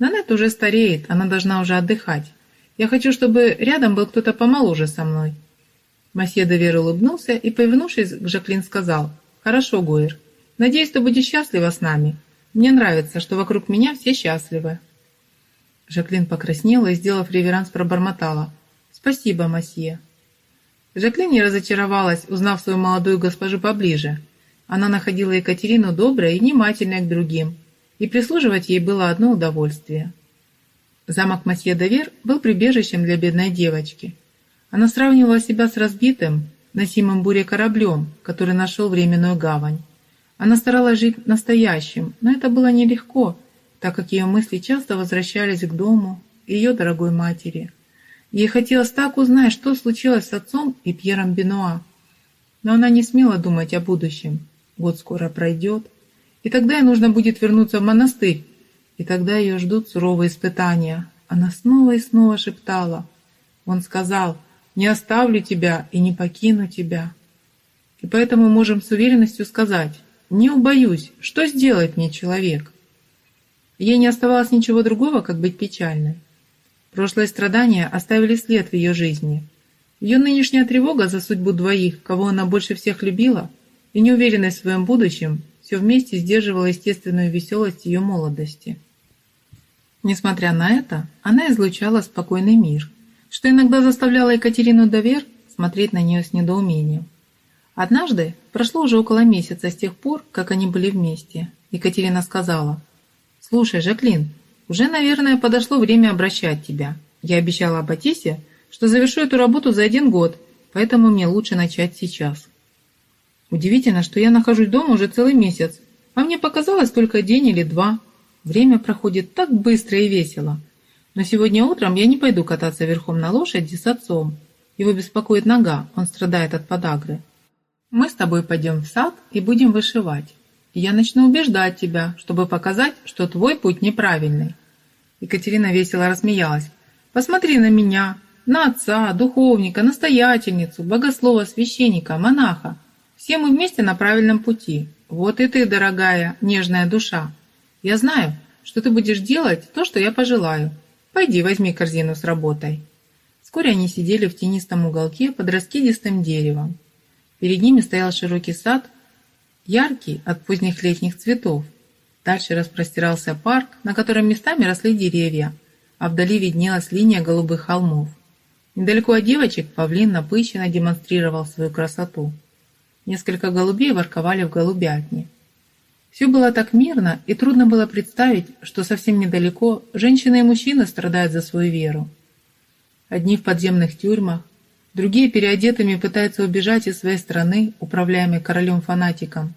Нанет уже стареет, она должна уже отдыхать. Я хочу, чтобы рядом был кто-то помоложе со мной. Масье Девер улыбнулся и, повернувшись к Жаклин, сказал, «Хорошо, Гойер. Надеюсь, ты будешь счастлива с нами. Мне нравится, что вокруг меня все счастливы». Жаклин покраснела и, сделав реверанс, пробормотала. «Спасибо, масье». Жаклин не разочаровалась, узнав свою молодую госпожу поближе – она находила Екатерину доброй и внимательной к другим, и прислуживать ей было одно удовольствие. Замок Масье Довер был прибежищем для бедной девочки. Она сравнивала себя с разбитым, носимым бурей кораблем, который нашел временную гавань. Она старалась жить настоящим, но это было нелегко, так как ее мысли часто возвращались к дому и ее дорогой матери. Ей хотелось так узнать, что случилось с отцом и Пьером Бенуа. Но она не смела думать о будущем. Год скоро пройдет, и тогда ей нужно будет вернуться в монастырь, и тогда ее ждут суровые испытания. Она снова и снова шептала. Он сказал, не оставлю тебя и не покину тебя. И поэтому можем с уверенностью сказать, не убоюсь, что сделает мне человек. Ей не оставалось ничего другого, как быть печальной. Прошлые страдания оставили след в ее жизни. Ее нынешняя тревога за судьбу двоих, кого она больше всех любила – и неуверенность в своем будущем все вместе сдерживала естественную веселость ее молодости. Несмотря на это, она излучала спокойный мир, что иногда заставляло Екатерину Довер смотреть на нее с недоумением. Однажды, прошло уже около месяца с тех пор, как они были вместе, Екатерина сказала, «Слушай, Жаклин, уже, наверное, подошло время обращать тебя. Я обещала Батисе, что завершу эту работу за один год, поэтому мне лучше начать сейчас». Удивительно, что я нахожусь дома уже целый месяц, а мне показалось только день или два. Время проходит так быстро и весело. Но сегодня утром я не пойду кататься верхом на лошади с отцом. Его беспокоит нога, он страдает от подагры. Мы с тобой пойдем в сад и будем вышивать. я начну убеждать тебя, чтобы показать, что твой путь неправильный. Екатерина весело рассмеялась. Посмотри на меня, на отца, духовника, настоятельницу, богослова, священника, монаха. Все мы вместе на правильном пути. Вот и ты, дорогая, нежная душа. Я знаю, что ты будешь делать то, что я пожелаю. Пойди, возьми корзину с работой». Вскоре они сидели в тенистом уголке под раскидистым деревом. Перед ними стоял широкий сад, яркий от поздних летних цветов. Дальше распростирался парк, на котором местами росли деревья, а вдали виднелась линия голубых холмов. Недалеко от девочек павлин напыщенно демонстрировал свою красоту. Несколько голубей ворковали в голубятне. Все было так мирно, и трудно было представить, что совсем недалеко женщины и мужчины страдают за свою веру. Одни в подземных тюрьмах, другие переодетыми пытаются убежать из своей страны, управляемой королем-фанатиком.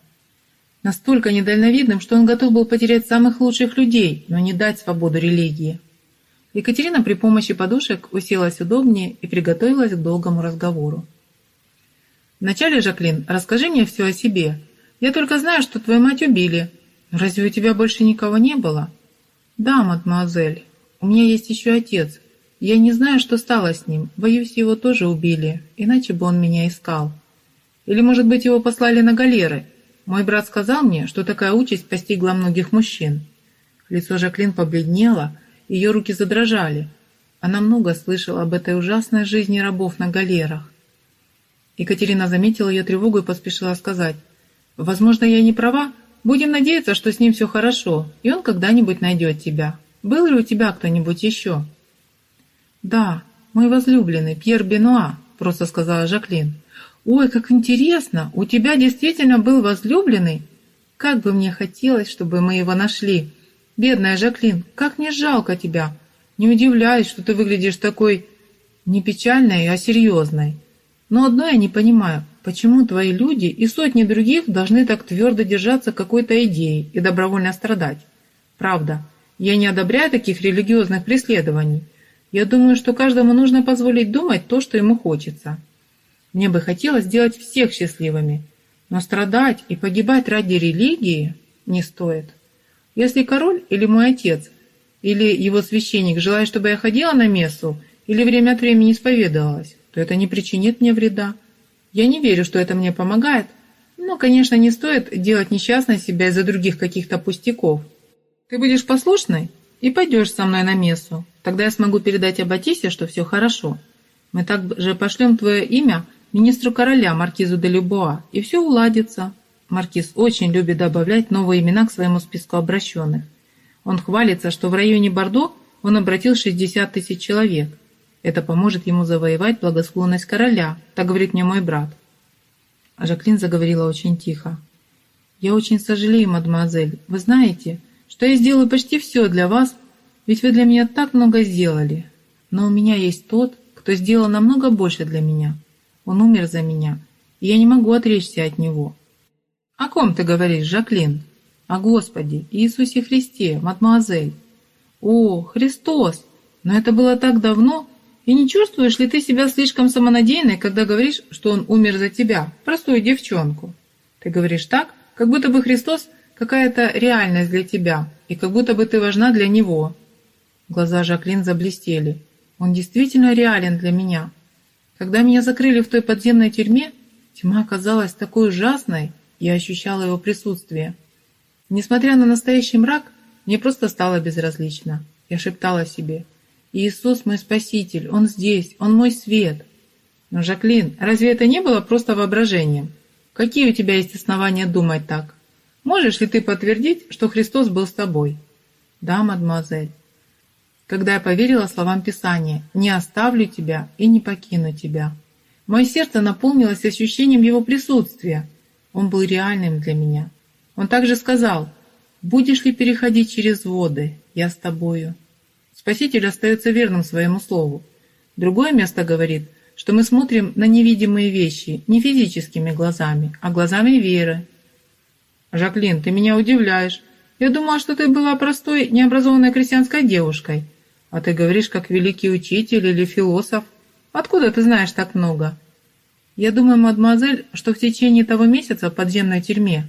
Настолько недальновидным, что он готов был потерять самых лучших людей, но не дать свободу религии. Екатерина при помощи подушек уселась удобнее и приготовилась к долгому разговору. «Вначале, Жаклин, расскажи мне все о себе. Я только знаю, что твою мать убили. Разве у тебя больше никого не было?» «Да, мадемуазель. У меня есть еще отец, я не знаю, что стало с ним. Боюсь, его тоже убили, иначе бы он меня искал. Или, может быть, его послали на галеры. Мой брат сказал мне, что такая участь постигла многих мужчин. Лицо Жаклин побледнело, ее руки задрожали. Она много слышала об этой ужасной жизни рабов на галерах. Екатерина заметила ее тревогу и поспешила сказать, «Возможно, я не права. Будем надеяться, что с ним все хорошо, и он когда-нибудь найдет тебя. Был ли у тебя кто-нибудь еще?» «Да, мой возлюбленный, Пьер Бенуа», — просто сказала Жаклин. «Ой, как интересно! У тебя действительно был возлюбленный? Как бы мне хотелось, чтобы мы его нашли! Бедная Жаклин, как мне жалко тебя! Не удивляюсь, что ты выглядишь такой не печальной, а серьезной. Но одно я не понимаю, почему твои люди и сотни других должны так твердо держаться какой-то идеи и добровольно страдать? Правда, я не одобряю таких религиозных преследований, я думаю, что каждому нужно позволить думать то, что ему хочется. Мне бы хотелось сделать всех счастливыми, но страдать и погибать ради религии не стоит. Если король или мой отец, или его священник желает, чтобы я ходила на мессу, или время от времени исповедовалась, то это не причинит мне вреда. Я не верю, что это мне помогает, но, конечно, не стоит делать несчастной себя из-за других каких-то пустяков. Ты будешь послушной и пойдешь со мной на мессу, Тогда я смогу передать Аббатисе, что все хорошо. Мы также пошлем твое имя министру короля, маркизу де Любоа, и все уладится. Маркиз очень любит добавлять новые имена к своему списку обращенных. Он хвалится, что в районе Бордо он обратил 60 тысяч человек. Это поможет ему завоевать благосклонность короля, так говорит мне мой брат. А Жаклин заговорила очень тихо. «Я очень сожалею, мадемуазель. Вы знаете, что я сделаю почти все для вас, ведь вы для меня так много сделали. Но у меня есть тот, кто сделал намного больше для меня. Он умер за меня, и я не могу отречься от него. О ком ты говоришь, Жаклин? О Господе, Иисусе Христе, мадемуазель. О, Христос! Но это было так давно, и не чувствуешь ли ты себя слишком самонадеянной, когда говоришь, что Он умер за тебя, простую девчонку? Ты говоришь так, как будто бы Христос какая-то реальность для тебя, и как будто бы ты важна для Него, Глаза Жаклин заблестели. Он действительно реален для меня. Когда меня закрыли в той подземной тюрьме, тьма оказалась такой ужасной, я ощущала его присутствие. Несмотря на настоящий мрак, мне просто стало безразлично. Я шептала себе, «Иисус мой Спаситель, Он здесь, Он мой свет». Но, Жаклин, разве это не было просто воображением? Какие у тебя есть основания думать так? Можешь ли ты подтвердить, что Христос был с тобой? Да, мадемуазель когда я поверила словам Писания «Не оставлю тебя и не покину тебя». Мое сердце наполнилось ощущением Его присутствия. Он был реальным для меня. Он также сказал «Будешь ли переходить через воды? Я с тобою». Спаситель остается верным своему слову. Другое место говорит, что мы смотрим на невидимые вещи не физическими глазами, а глазами веры. «Жаклин, ты меня удивляешь. Я думала, что ты была простой, необразованной крестьянской девушкой. А ты говоришь, как великий учитель или философ. Откуда ты знаешь так много?» «Я думаю, мадемуазель, что в течение того месяца в подземной тюрьме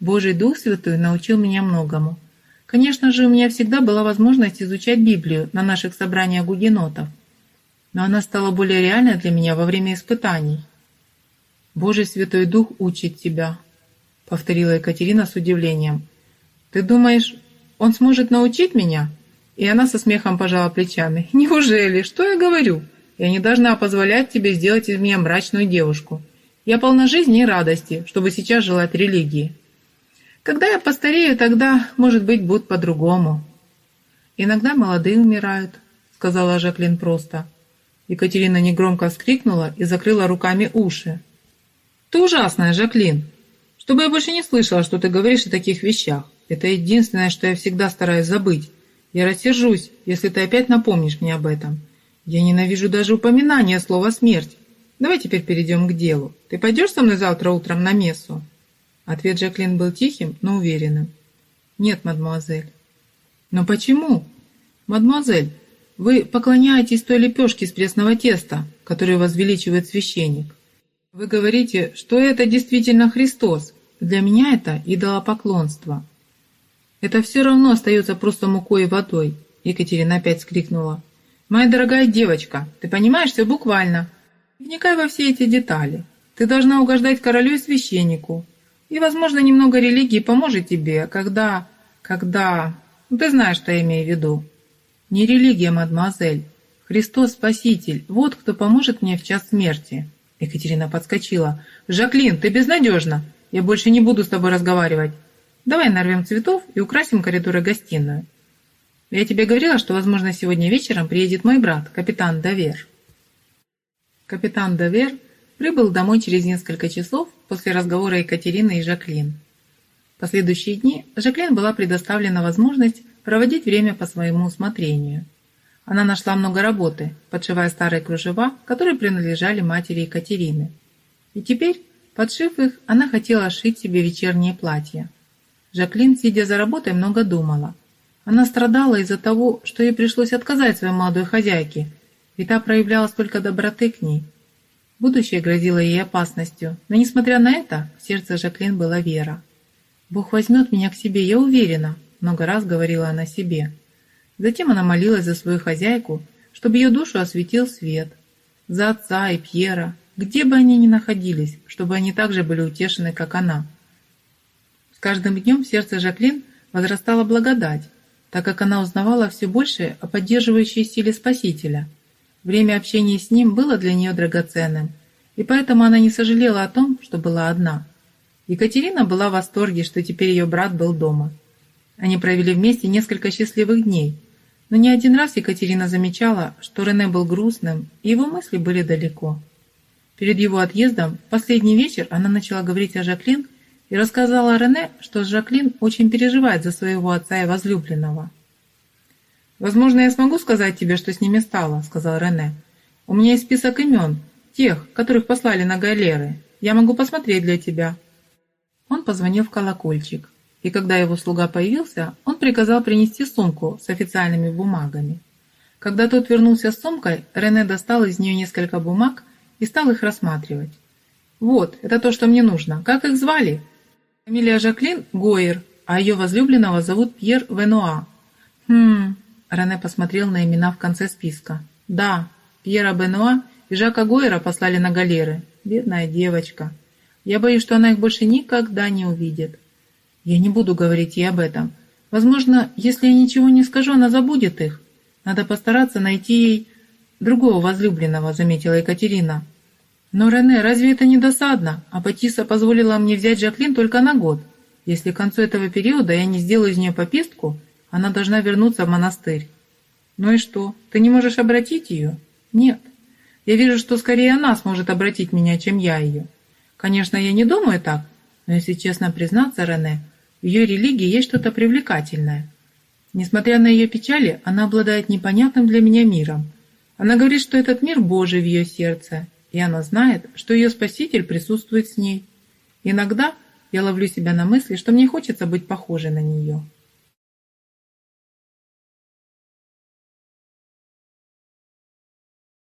Божий Дух Святой научил меня многому. Конечно же, у меня всегда была возможность изучать Библию на наших собраниях гугенотов, но она стала более реальной для меня во время испытаний. «Божий Святой Дух учит тебя», — повторила Екатерина с удивлением. «Ты думаешь, он сможет научить меня?» И она со смехом пожала плечами. «Неужели? Что я говорю? Я не должна позволять тебе сделать из меня мрачную девушку. Я полна жизни и радости, чтобы сейчас желать религии. Когда я постарею, тогда, может быть, будет по-другому». «Иногда молодые умирают», — сказала Жаклин просто. Екатерина негромко вскрикнула и закрыла руками уши. «Ты ужасная, Жаклин! Чтобы я больше не слышала, что ты говоришь о таких вещах. Это единственное, что я всегда стараюсь забыть. Я рассержусь, если ты опять напомнишь мне об этом. Я ненавижу даже упоминание слова «смерть». Давай теперь перейдем к делу. Ты пойдешь со мной завтра утром на мессу?» Ответ Жаклин был тихим, но уверенным. «Нет, мадемуазель». «Но почему?» «Мадемуазель, вы поклоняетесь той лепешке из пресного теста, которую возвеличивает священник. Вы говорите, что это действительно Христос. Для меня это идолопоклонство. Это все равно остается просто мукой и водой. Екатерина опять скрикнула. «Моя дорогая девочка, ты понимаешь все буквально. Вникай во все эти детали. Ты должна угождать королю и священнику. И, возможно, немного религии поможет тебе, когда... когда... Ты знаешь, что я имею в виду. Не религия, мадемуазель. Христос Спаситель. Вот кто поможет мне в час смерти. Екатерина подскочила. «Жаклин, ты безнадежна! Я больше не буду с тобой разговаривать. Давай нарвем цветов и украсим коридор и гостиную. Я тебе говорила, что, возможно, сегодня вечером приедет мой брат, капитан Давер». Капитан Давер прибыл домой через несколько часов после разговора Екатерины и Жаклин. Последующие дни Жаклин была предоставлена возможность проводить время по своему усмотрению – она нашла много работы, подшивая старые кружева, которые принадлежали матери Екатерины. И теперь, подшив их, она хотела сшить себе вечернее платье. Жаклин, сидя за работой, много думала. Она страдала из-за того, что ей пришлось отказать своей молодой хозяйке, ведь та проявляла столько доброты к ней. Будущее грозило ей опасностью, но, несмотря на это, в сердце Жаклин была вера. «Бог возьмет меня к себе, я уверена», – много раз говорила она себе. Затем она молилась за свою хозяйку, чтобы ее душу осветил свет, за отца и Пьера, где бы они ни находились, чтобы они также были утешены, как она. С каждым днем в сердце Жаклин возрастала благодать, так как она узнавала все больше о поддерживающей силе Спасителя. Время общения с ним было для нее драгоценным, и поэтому она не сожалела о том, что была одна. Екатерина была в восторге, что теперь ее брат был дома. Они провели вместе несколько счастливых дней – но не один раз Екатерина замечала, что Рене был грустным, и его мысли были далеко. Перед его отъездом, в последний вечер, она начала говорить о Жаклин и рассказала Рене, что Жаклин очень переживает за своего отца и возлюбленного. «Возможно, я смогу сказать тебе, что с ними стало», — сказал Рене. «У меня есть список имен, тех, которых послали на галеры. Я могу посмотреть для тебя». Он позвонил в колокольчик и когда его слуга появился, он приказал принести сумку с официальными бумагами. Когда тот вернулся с сумкой, Рене достал из нее несколько бумаг и стал их рассматривать. «Вот, это то, что мне нужно. Как их звали?» «Фамилия Жаклин Гойер, а ее возлюбленного зовут Пьер Венуа». «Хм...» Рене посмотрел на имена в конце списка. «Да, Пьера Бенуа и Жака Гойера послали на галеры. Бедная девочка. Я боюсь, что она их больше никогда не увидит». Я не буду говорить ей об этом. Возможно, если я ничего не скажу, она забудет их. Надо постараться найти ей другого возлюбленного, заметила Екатерина. Но, Рене, разве это не досадно? А Патиса позволила мне взять Жаклин только на год. Если к концу этого периода я не сделаю из нее попистку, она должна вернуться в монастырь. Ну и что, ты не можешь обратить ее? Нет. Я вижу, что скорее она сможет обратить меня, чем я ее. Конечно, я не думаю так, но если честно признаться, Рене, в ее религии есть что-то привлекательное. Несмотря на ее печали, она обладает непонятным для меня миром. Она говорит, что этот мир Божий в ее сердце, и она знает, что ее Спаситель присутствует с ней. Иногда я ловлю себя на мысли, что мне хочется быть похожей на нее.